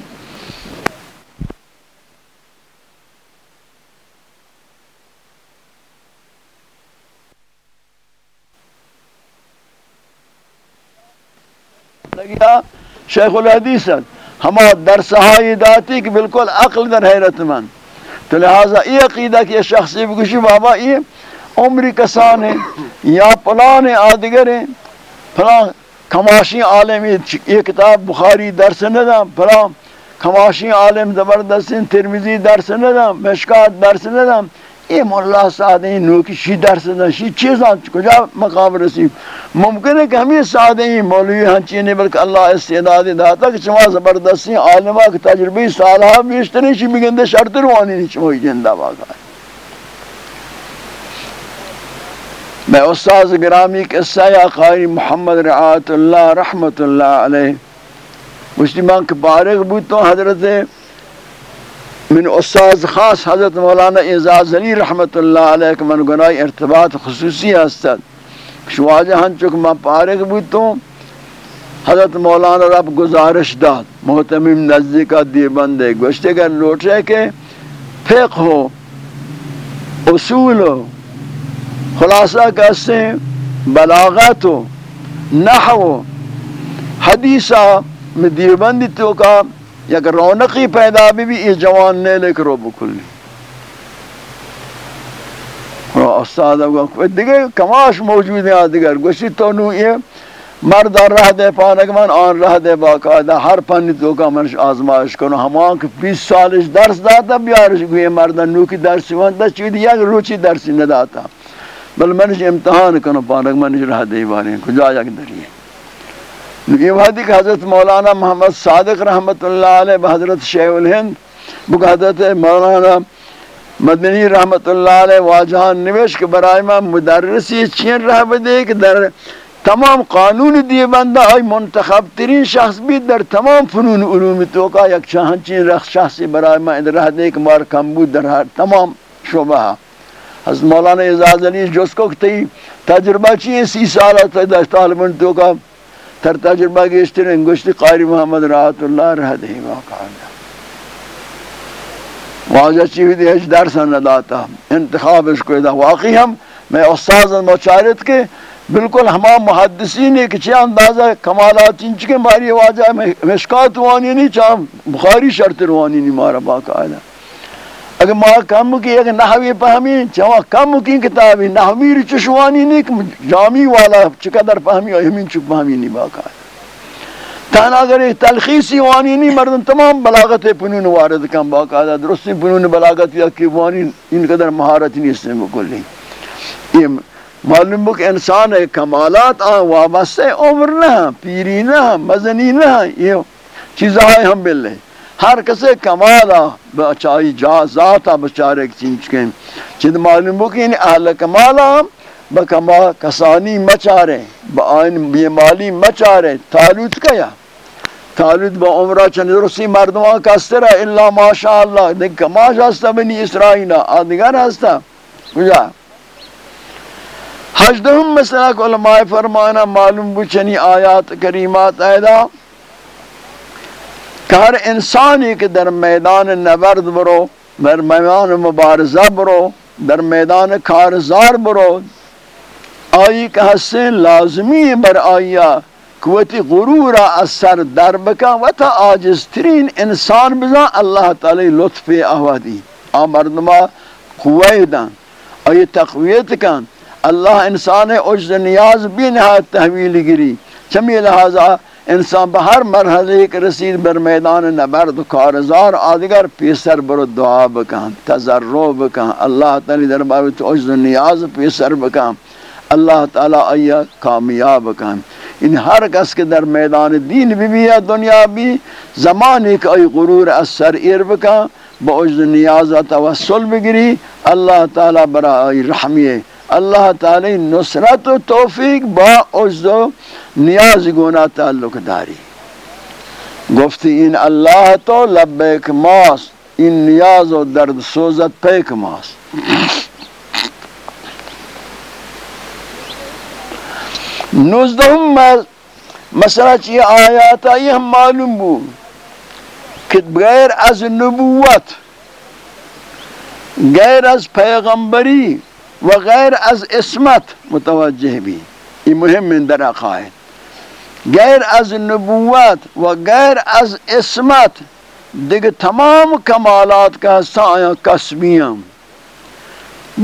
لگیا شیخ الحدیث ہما درسہائی داتی کہ بالکل عقل در حیرت من. تو لہذا یہ عقیدہ کہ شخصی بکشی بابا یہ عمری کسان ہیں، یا پلان آدگر ہیں پلان کماشی عالم، یہ کتاب بخاری درس ندام پلان کماشی عالم زبردست ترمیزی درس ندام مشکات درس ندام یہ مولا سادے نوکی شی درس دا شی چیزاں کجا مقام رسیم ممکن ہے کہ ہم یہ سادے ہی مولوی ہنچی نہیں، بلکہ اللہ استعداد داتا کہ چما زبردستی عالمہ کی تجربی سالہ بیشتری شی بگندے شرط روانی نہیں چموئی جندہ باقا ہے میں استاذ گرامی قصہ یا قاری محمد رعات اللہ رحمت اللہ علیہ مسلمان کے بارغ بوتوں حضرت من استاذ خاص حضرت مولانا اعزاز علی رحمت اللہ علیہ کہ من گناہ ارتباط خصوصی ہستد شواجہ ہن چک من پارک بودتوں حضرت مولانا رب گزارش داد محتمیم نزدیکا دیبندے گوشتے گر لوٹے کہ فقہ ہو، اصول ہو خلاصہ کہتے ہیں، بلاغت ہو نحو حدیثہ میں دیوبندی تو کا یک رونقی پیدا بھی بھی یہ جوان نے لے کرو بکلی استاد دیگه کماش موجود ہیں، دیگر گوشی تو نو یہ مرد رہ دے پانک من آن رہ دے، باقاعدہ ہر پنی تو کا منش آزمائش کنو۔ ہمان کہ بیس سالش درس داتا، بیارش گوئے مرد نو کی درس وانتا، چیدی یک روچی درسی نداتا۔ بل منش امتحان کنو پانک منش رہ دے بارے کجا یک دریئے یہ وحدی کہ حضرت مولانا محمد صادق رحمت اللہ علیہ حضرت شیخ الہند، بک حضرت مولانا مدنی رحمت اللہ علیہ واجہان نوش کے برائے میں مدرسی چین رہ بدے کہ در تمام قانون دیے بندہ آئی، منتخب ترین شخص بھی در تمام فنون علوم توقع یک چاہن چین رخ شخصی برائے میں ادھر رہ دے کہ مار کمبود در ہر تمام شعبہ۔ حضرت مولانا اعزاز علی جس کو کہتے تجربہ چین سی سالہ تک طالبان توقع تر تجربہ گیشتر انگوشتی قاری محمد رحمت اللہ رہ دہی واقعا واجہ چیوی دی ہج درسا نداتا انتخاب اس کو ادا۔ واقعی ہم، میں استاذ مچارت کے۔ بالکل ہما محدثین ایک چی اندازہ کمالات انچ کے ماری واجہ مشکات وانی نہیں، چاہم بخاری شرط روانی نہیں، مارا باقاعدہ۔ اگر ما کم کی ایک نحوی پہمی چاہاں کم کی کتابی، نحوی چشوانی نہیں جامی والا چقدر پہمی اور ہمین چک پہمی نہیں باقا ہے تانا اگر ایک تلخیصی وانی نہیں مردن تمام بلاغت پنون وارد کم باقا ہے درستی پنون بلاغت یا کی وانی ان قدر مہارت نہیں اس نے بکلی یہ معلوم بک انسان ہے، کمالات آن وابستے، عمر نہ، پیری نہ، مزنی نہ، یہ چیزیں ہم بلے۔ ہر کسے کمالا، بچائی جا ذاتا بچارے کی چیز کے چند معلوم ہو کہ یعنی اہل کمالا بکما کسانی مچارے، با آئین بیمالی مچارے۔ تالوت کیا تالوت با عمرہ چند رسی مردمان کسترہ اللہ ماشاءاللہ، دیکھ کماش ہستا بنی اسرائیل آدھگر ہستا کجا ہجدہم مثلا کو علماء فرمانا، معلوم بچنی آیات کریمات ایدا کہ ہر انسانی کے در میدان نبرد برو، در میدان مبارزہ برو، در میدان کارزار برو۔ آئی کہ حسن لازمی بر آئیا قوتی غرور اثر در بکا و تا آجز ترین انسان بزا۔ اللہ تعالی لطف احوادی آمردما قوی دن آئی تقویت کن۔ اللہ انسان عجز نیاز بھی نہایت تحویل گری۔ چمی لہذا انسان بہر مرحلے ایک رسید بر میدان نبرد کارزار آدگر پیسر بر دعا بکن تذرع بکن. اللہ تعالی دربار تو عجز نیاز پیسر بکن. اللہ تعالی آیا کامیاب بکن. ان ہر کس کے در میدان دین بھی بھی ہے دنیا بھی زمانی کا ای غرور اثر ایر بکن، با عجز نیاز توسل بگری اللہ تعالی برا ای رحمیه اللہ تعالی نصرت و توفیق با عجز و نیاز گونا تعلق داری۔ گفتی این اللہ تو لبیک ماس این نیاز و درد سوزت پیک ماس نوزدہم مسئلہ چی آیاتا یہ ہم معلوم بو کہ غیر از نبوت، غیر از پیغمبری و غیر از اسمت متوجہ بھی. یہ مهم من در عقائد غیر از نبوت و غیر از اسمت دیگه تمام کمالات کا حصہ آیا قسمی ہم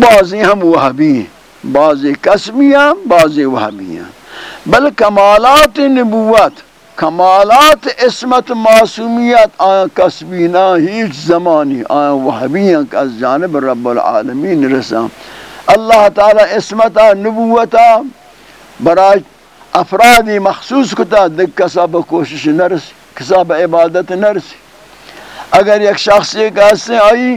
بعضی ہم وحبی ہیں، بعضی قسمی ہم بعضی وحبی ہیں. بل کمالات نبوت، کمالات اسمت معصومیت، آیا قسمی نہ ہیچ زمانی، آیا وحبی ہیں کہ از جانب رب العالمین رسام اللہ تعالی اسمتا نبوتا برای افرادی مخصوص کتا دیکھ کسا با کوشش نرسی کسا با عبادت نرسی اگر یک شخصی کہتے ہیں آئی،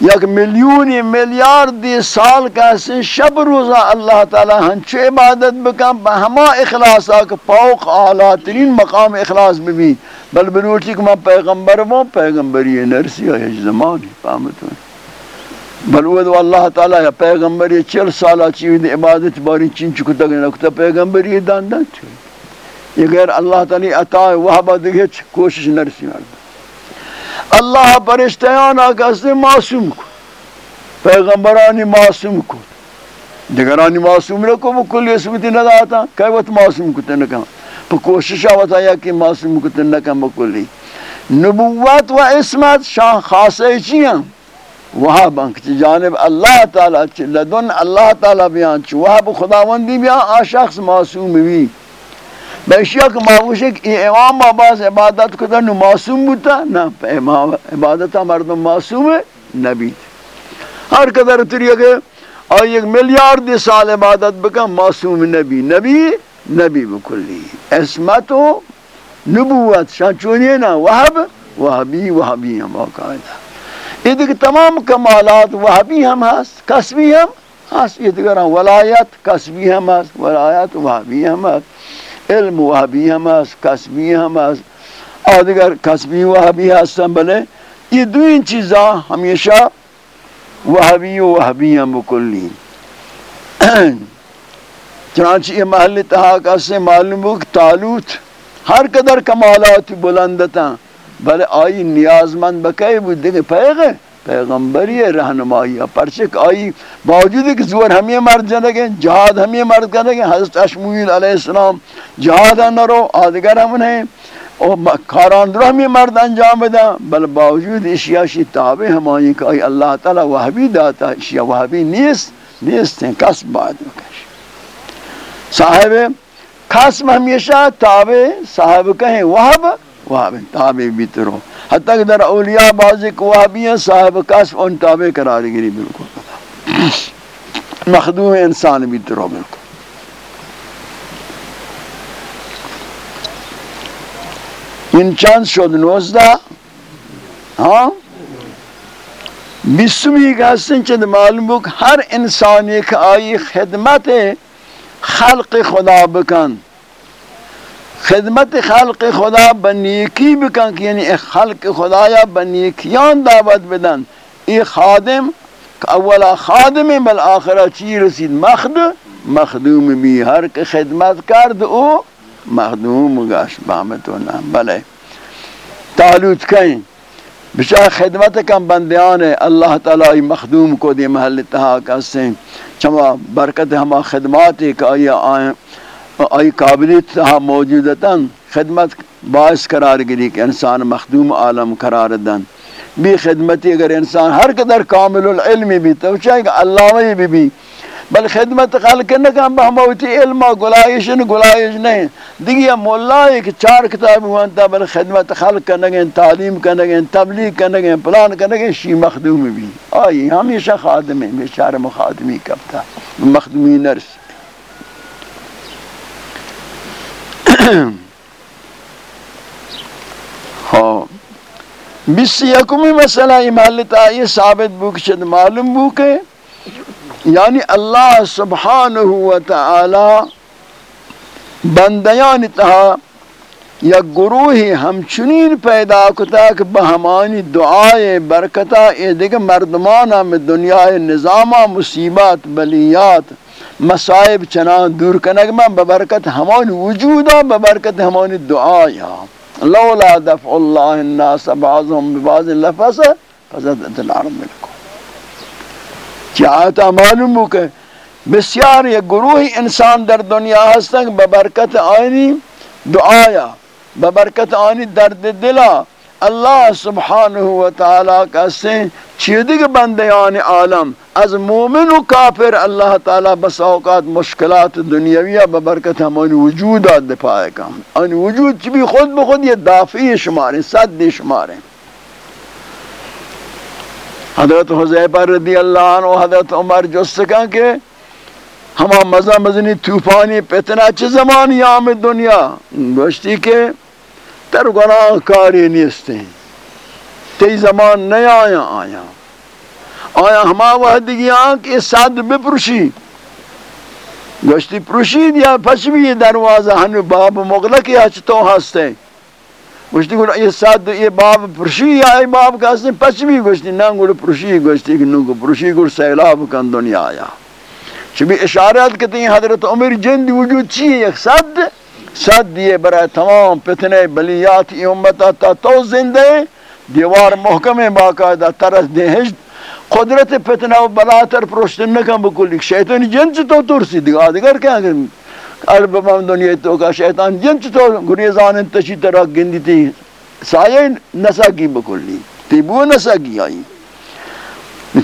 یک ملیونی، ملیاردی سال کہتے ہیں شب روزہ اللہ تعالی ہنچو عبادت بکن با ہما اخلاص آکا پوق آلہ ترین مقام اخلاص بھی بل بلوٹی کہ میں پیغمبر ہوں پیغمبری نرسی ہے زمانی، پامتون۔ بل ود اللہ تعالی یا پیغمبر یہ چل سالہ چیز عبادت باری چین چکتا گئی نکتا پیغمبر یہ دان دان یہ غیر اللہ تعالی عطا وحبہ دیکھے کوشش نرسی مرد اللہ پرشتیان آگا سے معصوم کو۔ پیغمبرانی معصوم کو۔ دیگرانی معصوم رکھو وہ کل اسمتی نداتا کئی وقت معصوم کو تنکا پا کوشش آوتا یا کہ معصوم کو تنکا بکلی نبوت و اسمت شان خاصے چیئے وہاں بنک چی جانب اللہ تعالی چی لدن اللہ تعالی بیان چی وہاں بو خداوندی بیان آ شخص معصوم بھی۔ بیشیا کہ معبوش ہے امام آباز عبادت کتا نو معصوم بوتا نا امام عبادتا مردم معصوم ہے نبی ہر قدر تری کہ آئی ایک ملیارد سال عبادت بکا معصوم نبی نبی نبی بکلی۔ اسمت و نبوت شان چونی نا وحب وحبی وحبی ہم واقعہ یہ دیکھ تمام کمالات وحبی ہم ہست کسبی ہم ہست یہ دیکھ رہا ولایت، کسبی ہم ہست ولایت وحبی ہم ہست علم وحبی ہم ہست کسبی ہم ہست اور دیگر کسبی وحبی ہستن بلے یہ دوین چیزاں ہمیشہ وحبی و وحبی ہم بکلی [CLEARS THROAT] چنانچہ یہ محل تحاق سے معلوم ہو کہ تالوت ہر قدر کمالات بلندتا بل آئی نیازمند بکئی بود دیگه پیغه پیغمبری رہنمائی، پرچک آئی باوجود کہ زور ہمیں مرد جنگیں جہاد ہمیں مرد کریں حضرت اشمویل علیہ السلام جہاد نرو آدگر ہم نے کاران درو ہمیں مرد انجام دا بل باوجود اشیاء شی تابع ہمائی کہ آئی اللہ تعالی وحبی داتا، اشیاء وحبی نیست نیست ہیں، کس بعد مکش صاحب قسم ہمیشہ تابع، صاحب کہیں وحب وہابی تابع بھی ترو۔ حتی کہ در اولیاء بعضی کو وہابی ہیں، صاحب کسب ان تابع قرار گری بالکل۔ مخدوم انسان بھی ترو بالکل۔ ان چند شد نوزدہ۔ ہاں؟ بیسوی کا حسن چند معلوم بک ہر انسان ایک آئی خدمت خلق خدا بکن۔ خدمت خلق خدا بنیکی بکن کہ یعنی خلق خدا یا بنیکیان دعوت بدن۔ ای خادم اولا خادم بل آخرہ چی رسید؟ مخد مخدوم بھی ہر کے خدمت کرد او مخدوم گاش بامتو نام۔ بلے۔ تعلوت کہیں بچہ خدمت کم بندیان ہے اللہ تعالی مخدوم کو دی محل تہا کسیں۔ چما برکت ہما خدمات ایک آئی آئیں۔ آئی قابلیت تہا موجودتا خدمت باعث قرار گری کہ انسان مخدوم عالم قرار دن۔ بھی خدمتی اگر انسان ہر قدر کامل العلم بھی، تو چاہے کہ اللہ بھی بھی۔ بل خدمت خلق نہ کہ بہموتی علم گلائش نہ گلائش نہیں۔ دیگی مولا ایک چار کتاب ہوانتا بل خدمت خلق کرنگیں تعلیم کرنگیں تبلیغ کرنگیں پلان کرنگیں شی مخدوم بھی۔ آئی ہمیشہ خادم ہیں بیچارہ مخادمی کب تھا۔ مخدومی نرس ہاں بیس یکمی مسئلہ امالتا یہ ثابت بوک شد معلوم بوک ہے یعنی اللہ سبحانہ و تعالی بندیان تہا یا گروہی ہمچنین پیدا کتا کہ بہمانی دعائے برکتا اے دیکھ مردمانا میں دنیا نظامہ مصیبات بلیات مصائب چنان دور کنگ میں ببرکت ہمانی وجودا ببرکت ہمانی دعایا لولا دفع اللہ الناس بعضهم ببعض لفظ، فزدت العرب ملکو چاہتا معلوم ہو کہ بسیار یک گروہ انسان در دنیا ہستن ببرکت آئینی دعایا ببرکت آئینی درد دلا. اللہ سبحانہ و تعالی کا سین چیدگ بندیان عالم، از مومن و کافر اللہ تعالی بس اوقات مشکلات دنیاویہ ببرکت ہمانی وجودات دفاع کام ان وجود چی بھی خود بخود یہ دافعی شماریں، صد شماریں۔ حضرت حضیبہ رضی اللہ عنہ و حضرت عمر جو سکا کہ ہما مزہ مزنی توفانی پتنا چھ زمانی آم دنیا۔ گوشتی کہ تر گناہ کاری نیستے ہیں تی زمان نیا آیا آیا۔ آیا ہما وحدگی آن کہ ساد بپرشی۔ گوشتی پرشید یا پچمی دروازہ ہنو باب مغلقی ہچتو ہستے ہیں گوشتی گوڑا یہ ساتھ یہ باب پرشی یا ای باب کہاستے ہیں پچمی گوشتی نا گوڑا پرشی گوشتی کہ نوکو پرشی گوڑا سیلاب کن دنیا آیا۔ چبی اشارات کہتے ہیں حضرت عمر جند وجود چیئے ایک صد صد دیئے برای تمام پتنے بلیات، ای امتا تا تو زندے دیوار محکم باقاعدہ ترس دے ہجد قدرت پتنہ و بلاتر پروشتن نکم بکلی شیطانی جن سے تو ترسی دیگا دیگر کیا قلب من دنیا تو کا شیطان جن چی تو گریزان تشی طرح گندی تھی سایہ نسا کی بکلی، تی بو نسا کی آئی۔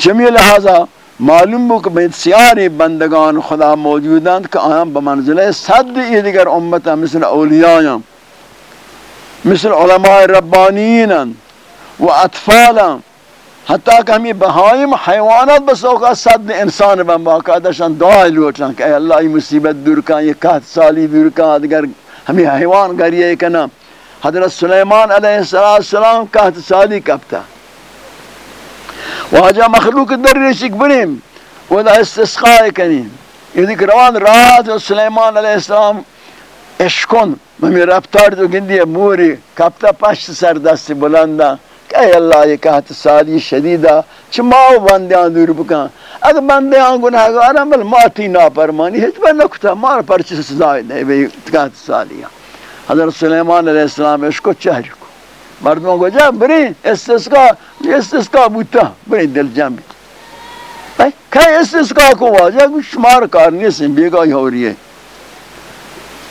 چمی لہذا معلوم بو کہ بسیاری بندگان خدا موجودند کہ آیاں بمنزلہ صد ای دیگر امتا مثل اولیاء مثل علماء ربانیین و اطفالا حتیٰ کہ ہمیں بہائم حیوانات بس اوقات صد انسان بن باقاعدہ شان دعائی لوٹن کہ اے اللہ، یہ مصیبت دور کان یہ قحط سالی دور کان اگر ہمیں حیوان گریے کنا حضرت سلیمان علیہ السلام قحط سالی کبتا واجہ مخلوق در رشک بنیم و دا استسقاء کنیم. یعنی یہ دیکھ روان رات سلیمان علیہ السلام اشکن ممی رفتار تو گندی موری کبتا پشت سر دست بلندہ کہ اے اللہ یہ کہت سالی شدیدہ چھ ماو بندیاں دور بکان اگر بندیاں گناہگارا بل ماتی ناپرمانی ہیچ پر نکتا. مار پر چیز سزائی دے بے کہت سالیاں حضرت سلیمان علیہ السلام اس کو چہر کو مردموں کو جا، بری، استسقا استسقا بوتا، بری دل جنبی کئی استسقا کو واجہ شمار کارنی سے بیگائی ہو رہی ہے.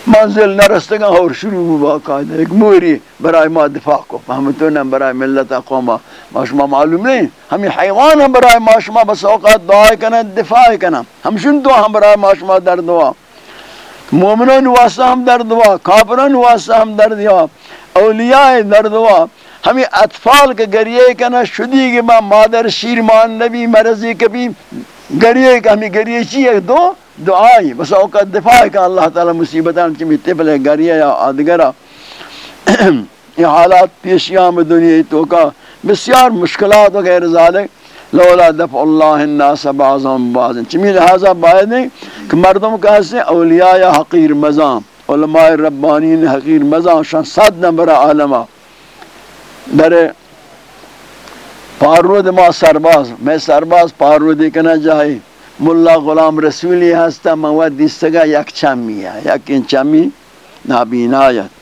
منزل نرستگا اور شروع ہوا قاعدہ ایک موری، برای ما دفاع کو فهمتون ہم برای ملت قوم ما شما معلوم نہیں، ہم حیوان ہم برای ما شما بس اوقات دعا کنا دفاع کنا ہم شن دعا ہم برای ما شما در دعا مومنان واسطہ ہم در دعا کافران واسطہ ہم در دعا اولیاء در ہمیں اطفال کے گریے کنا شدی کے ماں مادر شیر مان نبی مرضی کبھی گریے کہ ہمیں گریے چیئے دو دعائی، بس اوقات دفاع کا اللہ تعالی مصیبتان چمی تبلے گریہ یا آدگرہ۔ یہ حالات پیشیام دنیا تو کا بسیار مشکلات وغیر ذالک۔ لولا دفع اللہ الناس بعضهم بعضا۔ چمی لہذا باید ہے کہ مردم کا حصے اولیاء یا حقیر مزام۔ علماء ربانین حقیر مزام شان صد نمبر عالمہ۔ در پارود ما سرباز، میں سرباز پارودی کنا جائے ملا غلام رسولی ہستا مواد دیستگا یک چمی ہے یکین چمی نابینایت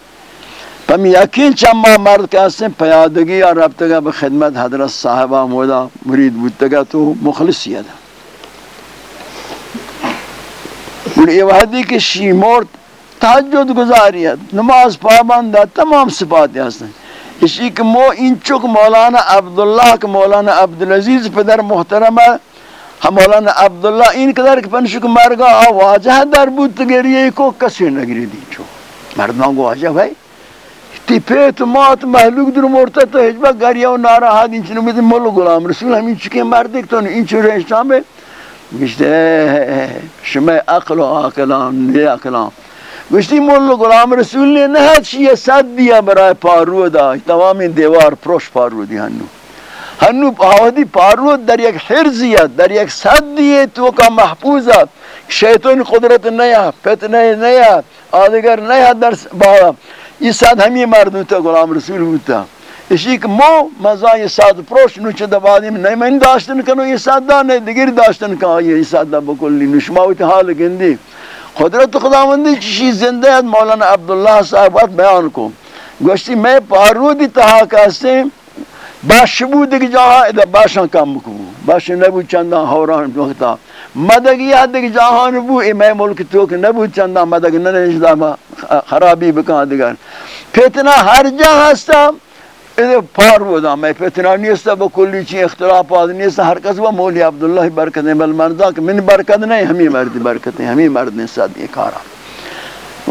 پم یقین چما مرد کے ہستے پیادگی اور ربتگا بخدمت حضرت صاحبہ مودا مرید بودتگا تو مخلصیت ہے اور یہ وحدی کہ شی مورت تحجد گزاریت نماز پابند تمام صفات ہستن اسی کہ مو انچک مولانا عبداللہ کہ مولانا عبدالعزیز پدر محترم ہے ہم مولانا عبداللہ ان قدر کہ پنشک مرگا واجہ در بود گریے کو کسی نگری دی چو مردان کو واجہ بھائی تی پیت مات محلوک در مورتا تو ہجبا گریہ و نارا حد انچنو بیدی مولو غلام رسول ہم انچکے مردک تو انچو رہشتان بے گشتے شما عقل و عقلان نی عقلان گشتی مولا غلام رسول نے نہت شیئے صد دیا برای پارو دا تمامی دیوار پروش پارو دی ہنو ہنو آوادی پارو در یک حرزیت در یک صد دیئے تو کا محفوظت شیطان قدرت نیا فتنہ نیا آدگر نیا در بارا یہ صد ہمی مردو تا غلام رسول ہوتا اسی کہ مو مزا یہ پروش نوچے دبادی میں نہیں میں داشتن کنو یہ ساتھ دا نہیں دیگر داشتن کنو یہ ساتھ دا بکلی نشماویت حال گندی قدرت خداوندی چیشی زندہ ہے، مولانا عبداللہ صاحب وقت بیان کو۔ گوشتی میں پارودی تہا کہستے باش بود دیکھ جہاں ادھا باشاں کم بکو باش نبو چندان حوران وقتا مدگی حد دیکھ جہاں نبو اے میں ملک توک نبو چندان مدگ ننجدہ خرابی بکان دیگر۔ فتنہ ہر جہاں ہستا ادھر پار بودا میں فتنہ نیستا بکلی چی اختلاف اختلافات نیستا ہر کس وہ مولی عبداللہ برکت بل مردا کہ من برکت نہیں ہمیں مرد برکت ہیں ہمیں مرد نیستا دی کارا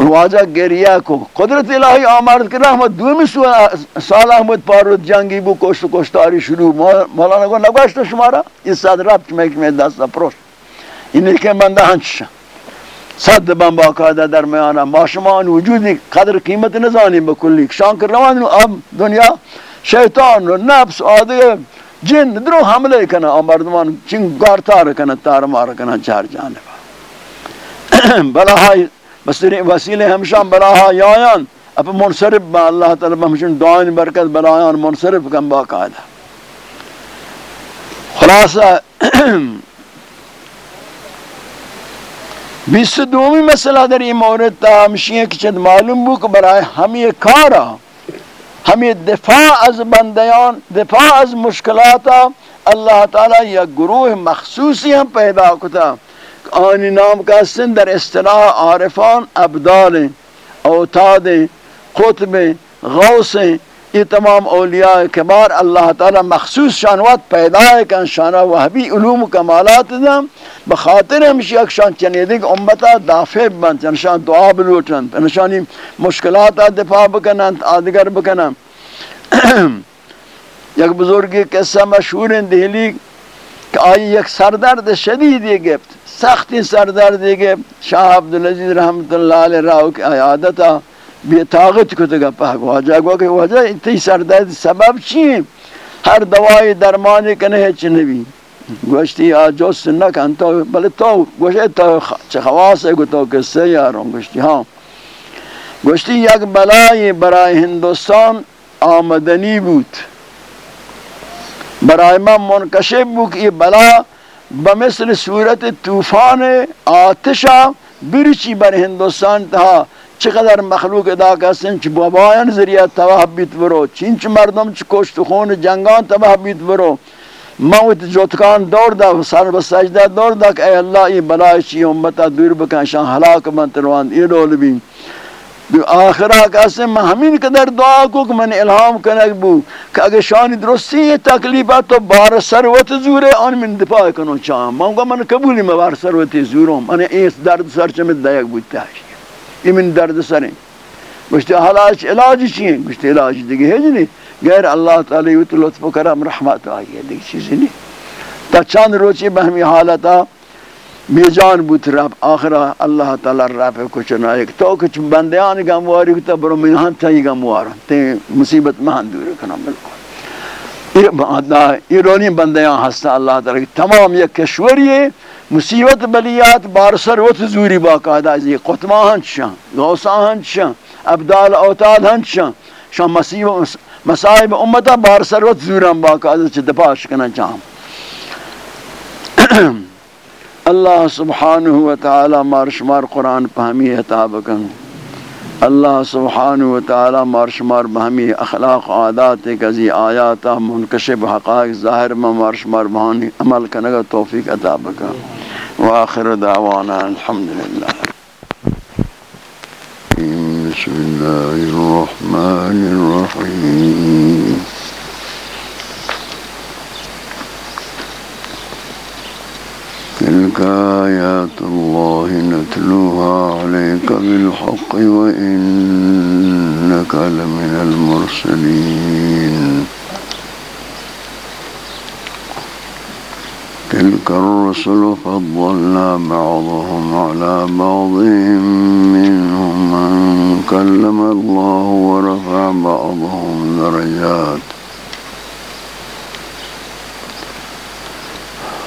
واجہ گریہ کو قدرت الہی آمارت کر رحمت دومی سال احمد پارود جنگی بو کوشت کوشتاری شروع مولانا کو نگوشت شمارا اس ساتھ رب چمیک میں دستا پروش انہی کہ بندہ ہنچ شاں صد بان باقاعدہ درمیانہ ما ماشمان وجودی قدر قیمت نزانی بکلی شان کر روان اب دنیا، شیطان و نفس آدھے جن، درو حملے کنا مردمان چن گارتار کنا تار مار کنا، چار جانبا. [CLEARS THROAT] بلاہائی وسیلے ہمشان بلاہائی آیان، اپا منصرف با اللہ تعالی ہمشان دعائن برکت بلاہیان منصرف کن باقاعدہ خلاصہ [CLEARS THROAT] بیس دومی مسئلہ در این مورد تا ہمشی ہے کہ چند معلوم بو کہ برای ہمی کارا، ہمی دفاع از بندیان، دفاع از مشکلاتا اللہ تعالی یا گروہ مخصوصی ہم پیدا کتا آنی نام کا سن در اصطلاح عارفان ابدال اوتاد قطب غوث یہ تمام اولیاء کبار اللہ تعالی مخصوص شانوات پیدا ہے کہ شانہ وحبی علوم کمالات دم بخاطر ہمشی اکشان چنیدنگ امتا دافع بند چنشان دعا بلوٹن چنشانی مشکلات دفاع بکنن، آدگر بکنن۔ [CLEARS THROAT] یک بزرگی قصہ مشہور ہیں دہلی کہ آئی یک سردرد شدید یہ گفت سختی سردرد یہ گفت شاہ عبدالعزیز رحمت اللہ علیہ راو کی عادتا بی طاقت کو تگا پاک واجہ گو کہ واجہ اتنی سردرد سبب چین ہر دوائی درمانی کنے ہے چنوی گوشتی یا آجو سنک انتو بلے تو گوشتی تو چه خواست ہے گو تو کسے یاروں گوشتی ہاں گوشتی یک بلائی برای ہندوستان آمدنی بود. برای من منکشب بود کہ یہ بلا بمثل صورت طوفان آتشا برچی بر ہندوستان تہا چقدر مخلوق ادا کرسن چی بابایان ذریعہ تباہ بیت برو چین چی مردم چی کشت خون جنگان تباہ بیت برو موت جوتکان دور دا، سر بسجدہ دور دا کہ اے اللہ یہ بلائی چی امتا دور بکن، شان حلاک من تروان یہ رول بھی آخرہ کہتے ہیں میں ہمین قدر دعا کو کہ میں نے الہام کنک بو. کہ اگر شانی درستی یہ تکلیفہ تو بار سروت زورے آن من دفاع کنو چاہاں میں کہا میں قبولی میں بار سروت زوروں میں نے ایس درد سر چمت دیکھ بودتا ہے یہ درد سریں۔ گوشتے حلاج، علاج چیئے گوشتے علاج دیگے ہے جنی؟ غیر اللہ تعالی وت لطف و کرم، رحمت آئی ہے دیکھ چیزی نہیں تا چند روچی بہمی حالتا میجان بوت رب، آخرہ اللہ تعالی رب کو چنائے تو کچھ بندیان گمواری کتا، برو منہان تایی گموارا تی مصیبت مہن دور کنا بالکل یہ رونی بندیان ہستا اللہ تعالی، تمام یک کشوری ہے مصیبت بلیات بارسر وت زوری باقاعدہ ازی قطمہ ہنچ شان غوثہ ہنچ شان ابدال اوتاد ہنچ شان شان مصیبت مسائب امتہ بار سروت زورم باقاعدہ چھ دپاش کنا چاہم [CLEARS THROAT] اللہ سبحانہ و تعالی مارشمار قرآن پہمی عطا بکن اللہ سبحانہ و تعالی مارشمار بہمی اخلاق عادات کزی آیات منکشب حقائق ظاہر میں مارشمار بہانی عمل کنگا توفیق عطا بکا۔ وآخر دعوانا الحمدللہ۔ بسم اللہ الرحمن الرحیم۔ تلك آيات الله نتلوها عليك بالحق وإنك لمن المرسلين. تلك الرسل فضلنا بعضهم على بعض منهم. من كلم الله ورفع بعضهم درجات.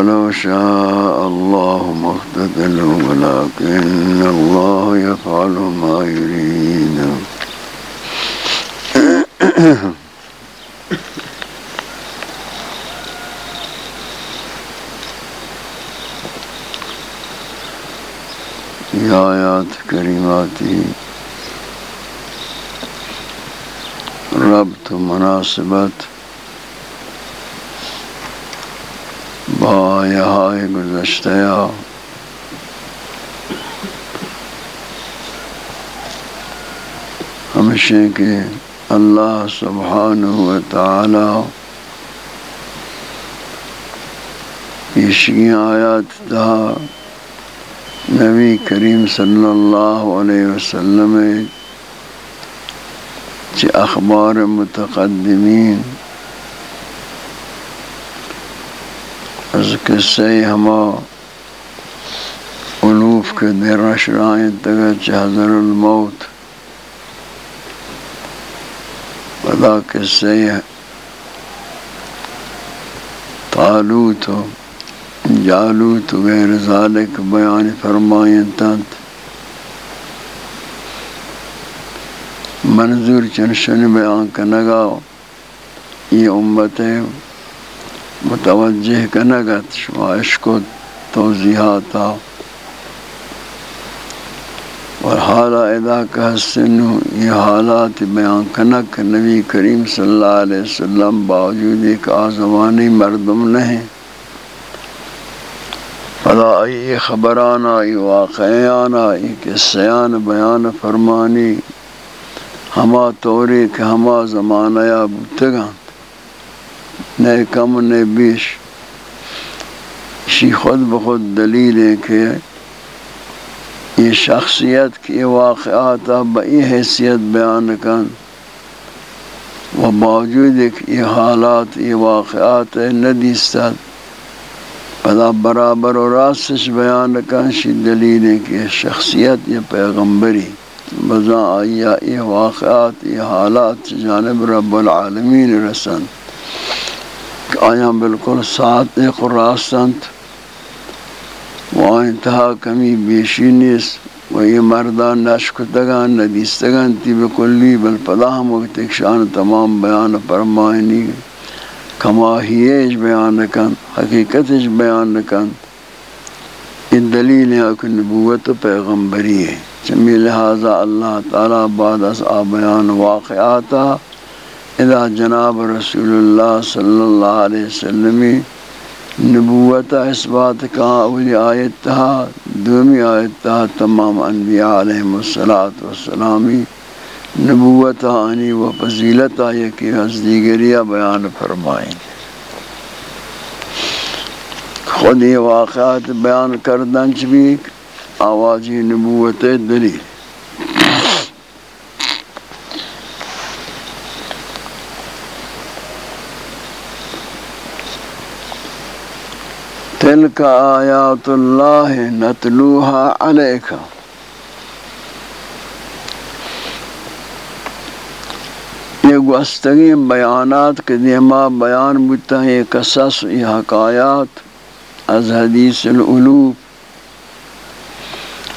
ولو شاء الله ما اقتتلوا ولكن الله يفعل ما يريد. [COUGHS] یہ آیات کریماتی ربط مناسبت با یہاں گزشتہ ہمیشہ کے اللہ سبحانہ و تعالی عشقی آیات تھا نبی کریم صلی اللہ علیہ وسلم چی اخبار متقدمین از قصہ ہما علوف کے دیر شرائیں تگہ حضر الموت۔ ودا قصہ طالوت ہو جالوت غیر ذالک بیان فرمائیں تانت منظور چنشن بیان کنگا یہ امت ہے متوجہ کنگت، شما عشق و توضیحاتا اور حالا ادا کا حسن یہ حالات بیان کنک نبی کریم صلی اللہ علیہ وسلم باوجود ایک آزمانی مردم نہیں. فلا ای خبران، ای واقعیان، ای قصیان بیان فرمانی. ہما طوری کہ ہما زمانہ یا بودتگان نئے کم نئے بیش۔ شی خود بخود دلیل ہے کہ یہ شخصیت کی واقعات بئی حیثیت بیان کن و باوجود یہ حالات، یہ واقعات ندیستت پدا برابر و راستش بیان کن۔ شی دلیل ہے کہ شخصیت، یہ پیغمبری بزا آیا یہ واقعات، یہ حالات جانب رب العالمین رسن آیا بالکل ساتھ ایک راستند و انتہا کمی بیشی نیست و یہ مردان نشکتگان ندیستگان تی بکلی بل پدا ہم وقت ایک تمام بیان فرمائنی۔ کما ہیج بیان کن، حقیقتش بیان کن۔ یہ دلیل ہے کہ نبوت و پیغمبری ہے۔ چمی لہذا اللہ تعالیٰ بعد از بیان واقعاتا اذا جناب رسول اللہ صلی اللہ علیہ وسلم نبوت اس بات کا اولی آیت تھا، دومی آیت تھا، تمام انبیاء علیہ السلامی نبوت آنی و فضیلت آئی کہ حضدیگریہ بیان فرمائیں۔ خود یہ واقعات بیان کردن چبی آوازی نبوت دلیل۔ تلك آیات اللہ نتلوها علیکہ یہ گوستگی بیانات کے دیما بیان بتا ہے قصص، یہ حقایات از حدیث العلوب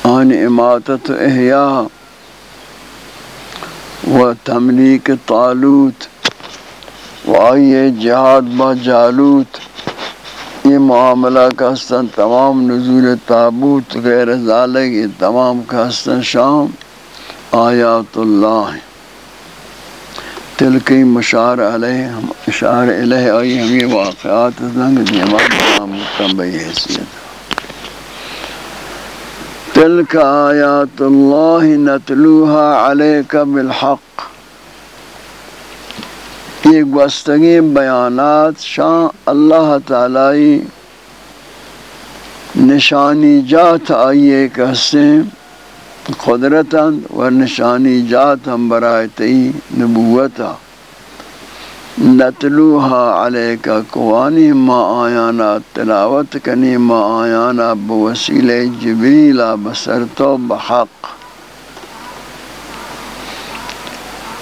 عن اماتت احیاء و تملیک طالوت و آئیے جہاد با جالوت. یہ معاملہ کا حسن تمام نزول تابوت غیر ذالک یہ تمام کا حسن شام آیات اللہ ہیں۔ تلکی مشار علیہ، ہم اشار علیہ آئی ہم یہ واقعات زنگ دیمان نام حیثیت۔ تلک آیات اللہ نتلوها علیک بالحق۔ یہ گوستگی بیانات شان اللہ تعالی نشانی جات آئیے کہستے ہیں قدرتا و نشانی جات ہم برائے تئی نبوتا نتلوها علیکا کوانی ما آیانا تلاوت کنی ما آیانا بوسیل جبریلا بسرتو بحق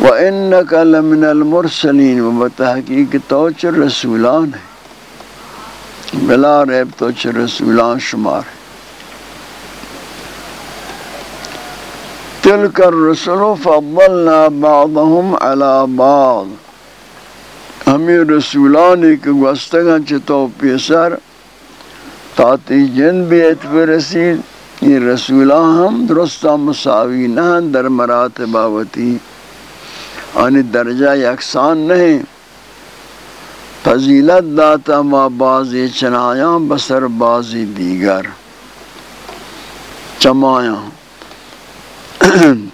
و انکا لمن المرسلین و بتحقیق توچ رسولان ہے بلا ریب توچ رسولان شمار ہے تلك الرسل فضلنا بعضهم على بعض۔ ہمیں رسولانی کے گوستگاں چتو پیسر تاتی جن بھی بیت برسید یہ رسولان ہم درستہ مساوی نہ در مراتبہ وتی آنی درجہ یکسان نہیں۔ فضیلت داتا ما بعضی چنایاں بسر بعضی دیگر۔ چمایاں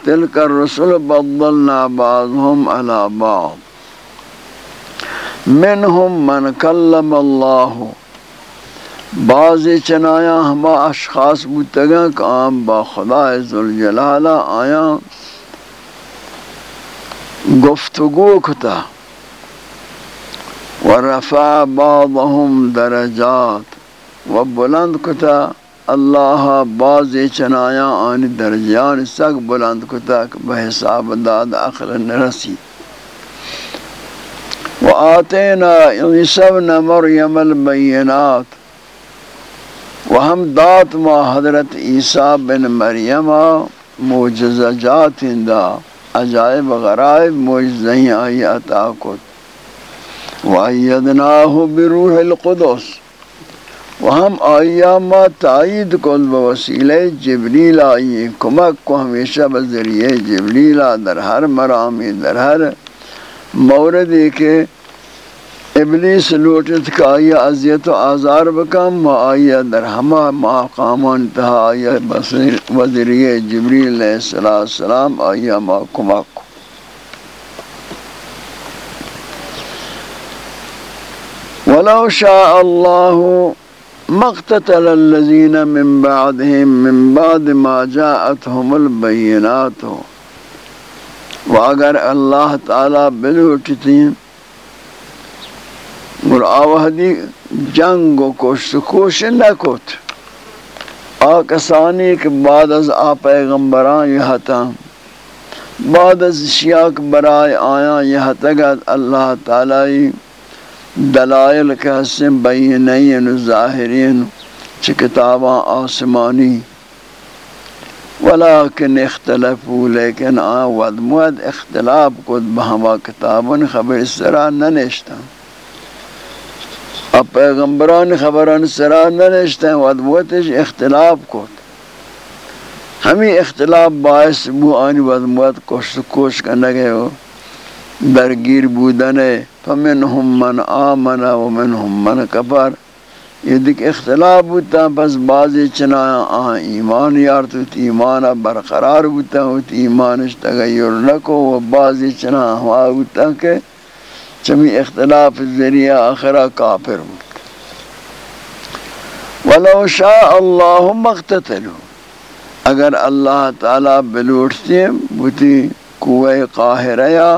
تلک الرسل بدلنا بعضهم على بعض۔ منهم من کلم اللہ۔ بعض چنایا ہما اشخاص بتگا کام با خدا ذوالجلال آیا۔ گفتگو کتا ورفع بعضهم درجات و بلند کتا اللہ باز چنایا آن درجان سگ بلند کتک بحساب داد اخل نرسی و آتینا عیسیٰ مریم البینات و ہم دات ما حضرت عیسیٰ بن مریم موجزہ جات دا. عجائب غرائب موجزہیں آئی عطا کت وَعَيَّدْنَاهُ بِرُوحِ الْقُدُسِ۔ القدس و ہم آیا ما تائید کل بوسیلہ جبریل آئی۔ کمک کو ہمیشہ بذریعہ جبریل در ہر مرامی، در ہر موردی کے ابلیس لوٹت کا آیا عذیت و آزار بکم ما آیا در ہما مقامان تہا آیا بذریعہ جبریل علیہ السلام آیا ما کمک۔ ولو شاء اللہ مقتتل الذين من بعدهم من بعد ما جاءتهم البينات و اگر اللہ تعالی بلوٹتی اور آوہدی جنگ و کشت کوش نکت آکسانی کے بعد از آ پیغمبران یہ تا بعد از شیاک برائے آیا یہ تگت اللہ تعالی دلائل کے حسن بینین ظاہرین چھ کتاباں آسمانی ولیکن اختلفو لیکن آود مود اختلاف کد بہما کتابن خبر سرا ننشتا اب پیغمبران خبران سرا ننشتا ود مودش اختلاف کد ہمیں اختلاف باعث بو آنی ود مود کوشت کوش کرنے گئے ہو. درگیر بودن فمنهم من آمن ومنهم من کفر. یہ دیکھ اختلاف ہوتا بس بعضی چنا آن ایمان یارتو تی ایمان برقرار ہوتا ہو ایمانش تغیر لکو و بعضی چنا ہوا ہوتا کہ چمی اختلاف ذریعہ آخرہ کافر ہوتا ولو شاء اللہ مقتتلو. اگر اللہ تعالی بلوٹتے بوتی کوئے قاہرہ یا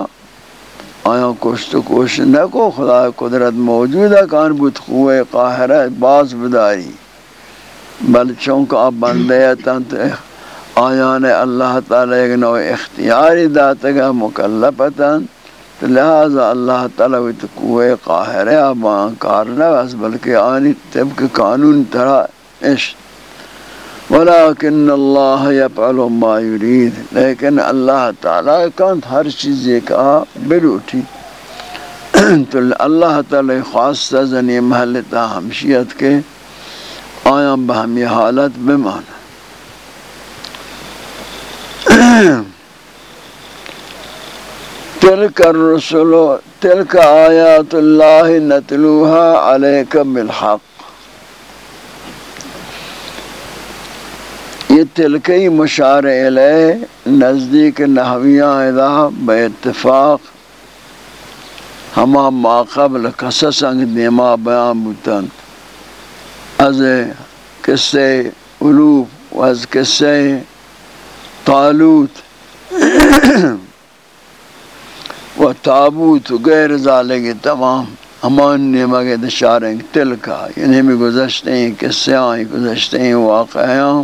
آیا کشت و کوش نہ کو خدا قدرت موجود ہے، کان بود خوے قاہرہ باز بداری. بل چونکہ آپ بندے تنت آیان اللہ تعالی ایک نوع اختیاری داتگا مکلفتاً لہذا اللہ تعالیٰ تو تعالی ویت قوے قاہرہ آبان کارنا بس بلکہ آنی طبق قانون ترہ عشت ولیکن اللہ یفعل ما یرید۔ لیکن اللہ تعالی کانت ہر چیز ایک آ بلوٹی تو اللہ تعالی خاص زنی محلتا ہمشیت کے آیا بہمی حالت بمانا۔ تلک الرسل تلک آیات اللہ نتلوها علیک بالحق. یہ تلکی مشار علیہ نزدیک نحویاں ادا بے اتفاق. ہما ما قبل قصص انگ دیما بیان بوتن. از قصے علوف و از قصے طالوت. و تابوت و غیر ذالک تمام ہمان نیمہ کے دشاریں تلکا یعنی ہمیں گزشتے ہیں، قصے آئیں گزشتے ہیں واقعیاں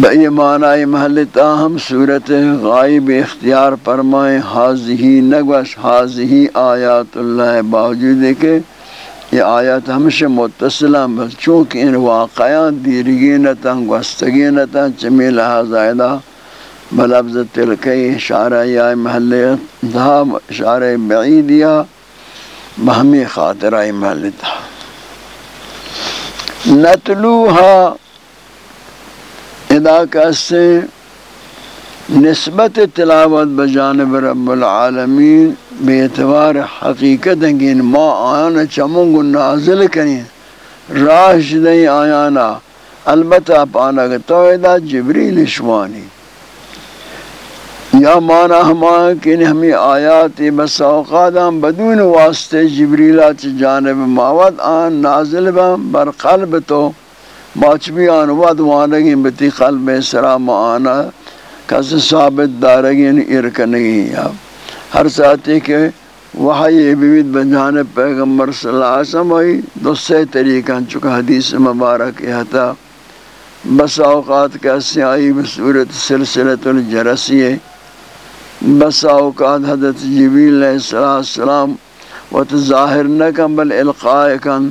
بئی معنی محل تاہم صورت غائب اختیار فرمائیں حاضی نگوش، حاضی آیات اللہ باوجود کہ یہ آیات ہمشہ متصلہ بس چونکہ ان واقعات دیرگینتا گوستگینتا چمی لہذا بلفظ تلکی اشارہ یا محل تاہم اشارہ بعیدیا بہمی خاطرہ محل تاہم نتلوها ادا کسے نسبت تلاوت بجانب رب العالمین۔ بے اعتبار حقیقت ہیں ما آیانا چمونگ نازل کریں۔ راش دیں آیانا۔ البتہ پانا کہ تویدہ جبریل شوانی یا مانا ہما کہ ہمیں آیات بس اوقات ہم بدون واسطے جبریلات جانب ماوت آن نازل بم بر قلب تو باچ بھی آن ود وانگی بتی قلب سرام آنا کس ثابت دارگی ارکنگی یا ہر ساتھی کے وحی بیوید بجانب پیغمبر صلی اللہ علیہ وسلم ہوئی دوسرے طریقہ چکا حدیث مبارک یہ تھا۔ بس اوقات کیسے آئی بصورت سلسلت الجرسیہ بس اوقات حضرت جبیل علیہ السلام و تو ظاہر نہ کم بل القاء کن۔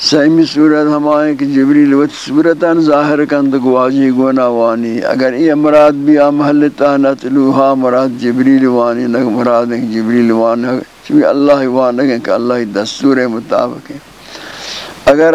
سیمی صورت ہمائیں کہ جبریل و صورتاً ظاہر کند گواجی گونا وانی اگر یہ مراد بھی محل تانت لوہا، مراد جبریل وانی نگ، مراد ہے جبریل وانی چونکہ اللہ وانی کہ اللہ دستور مطابق ہے اگر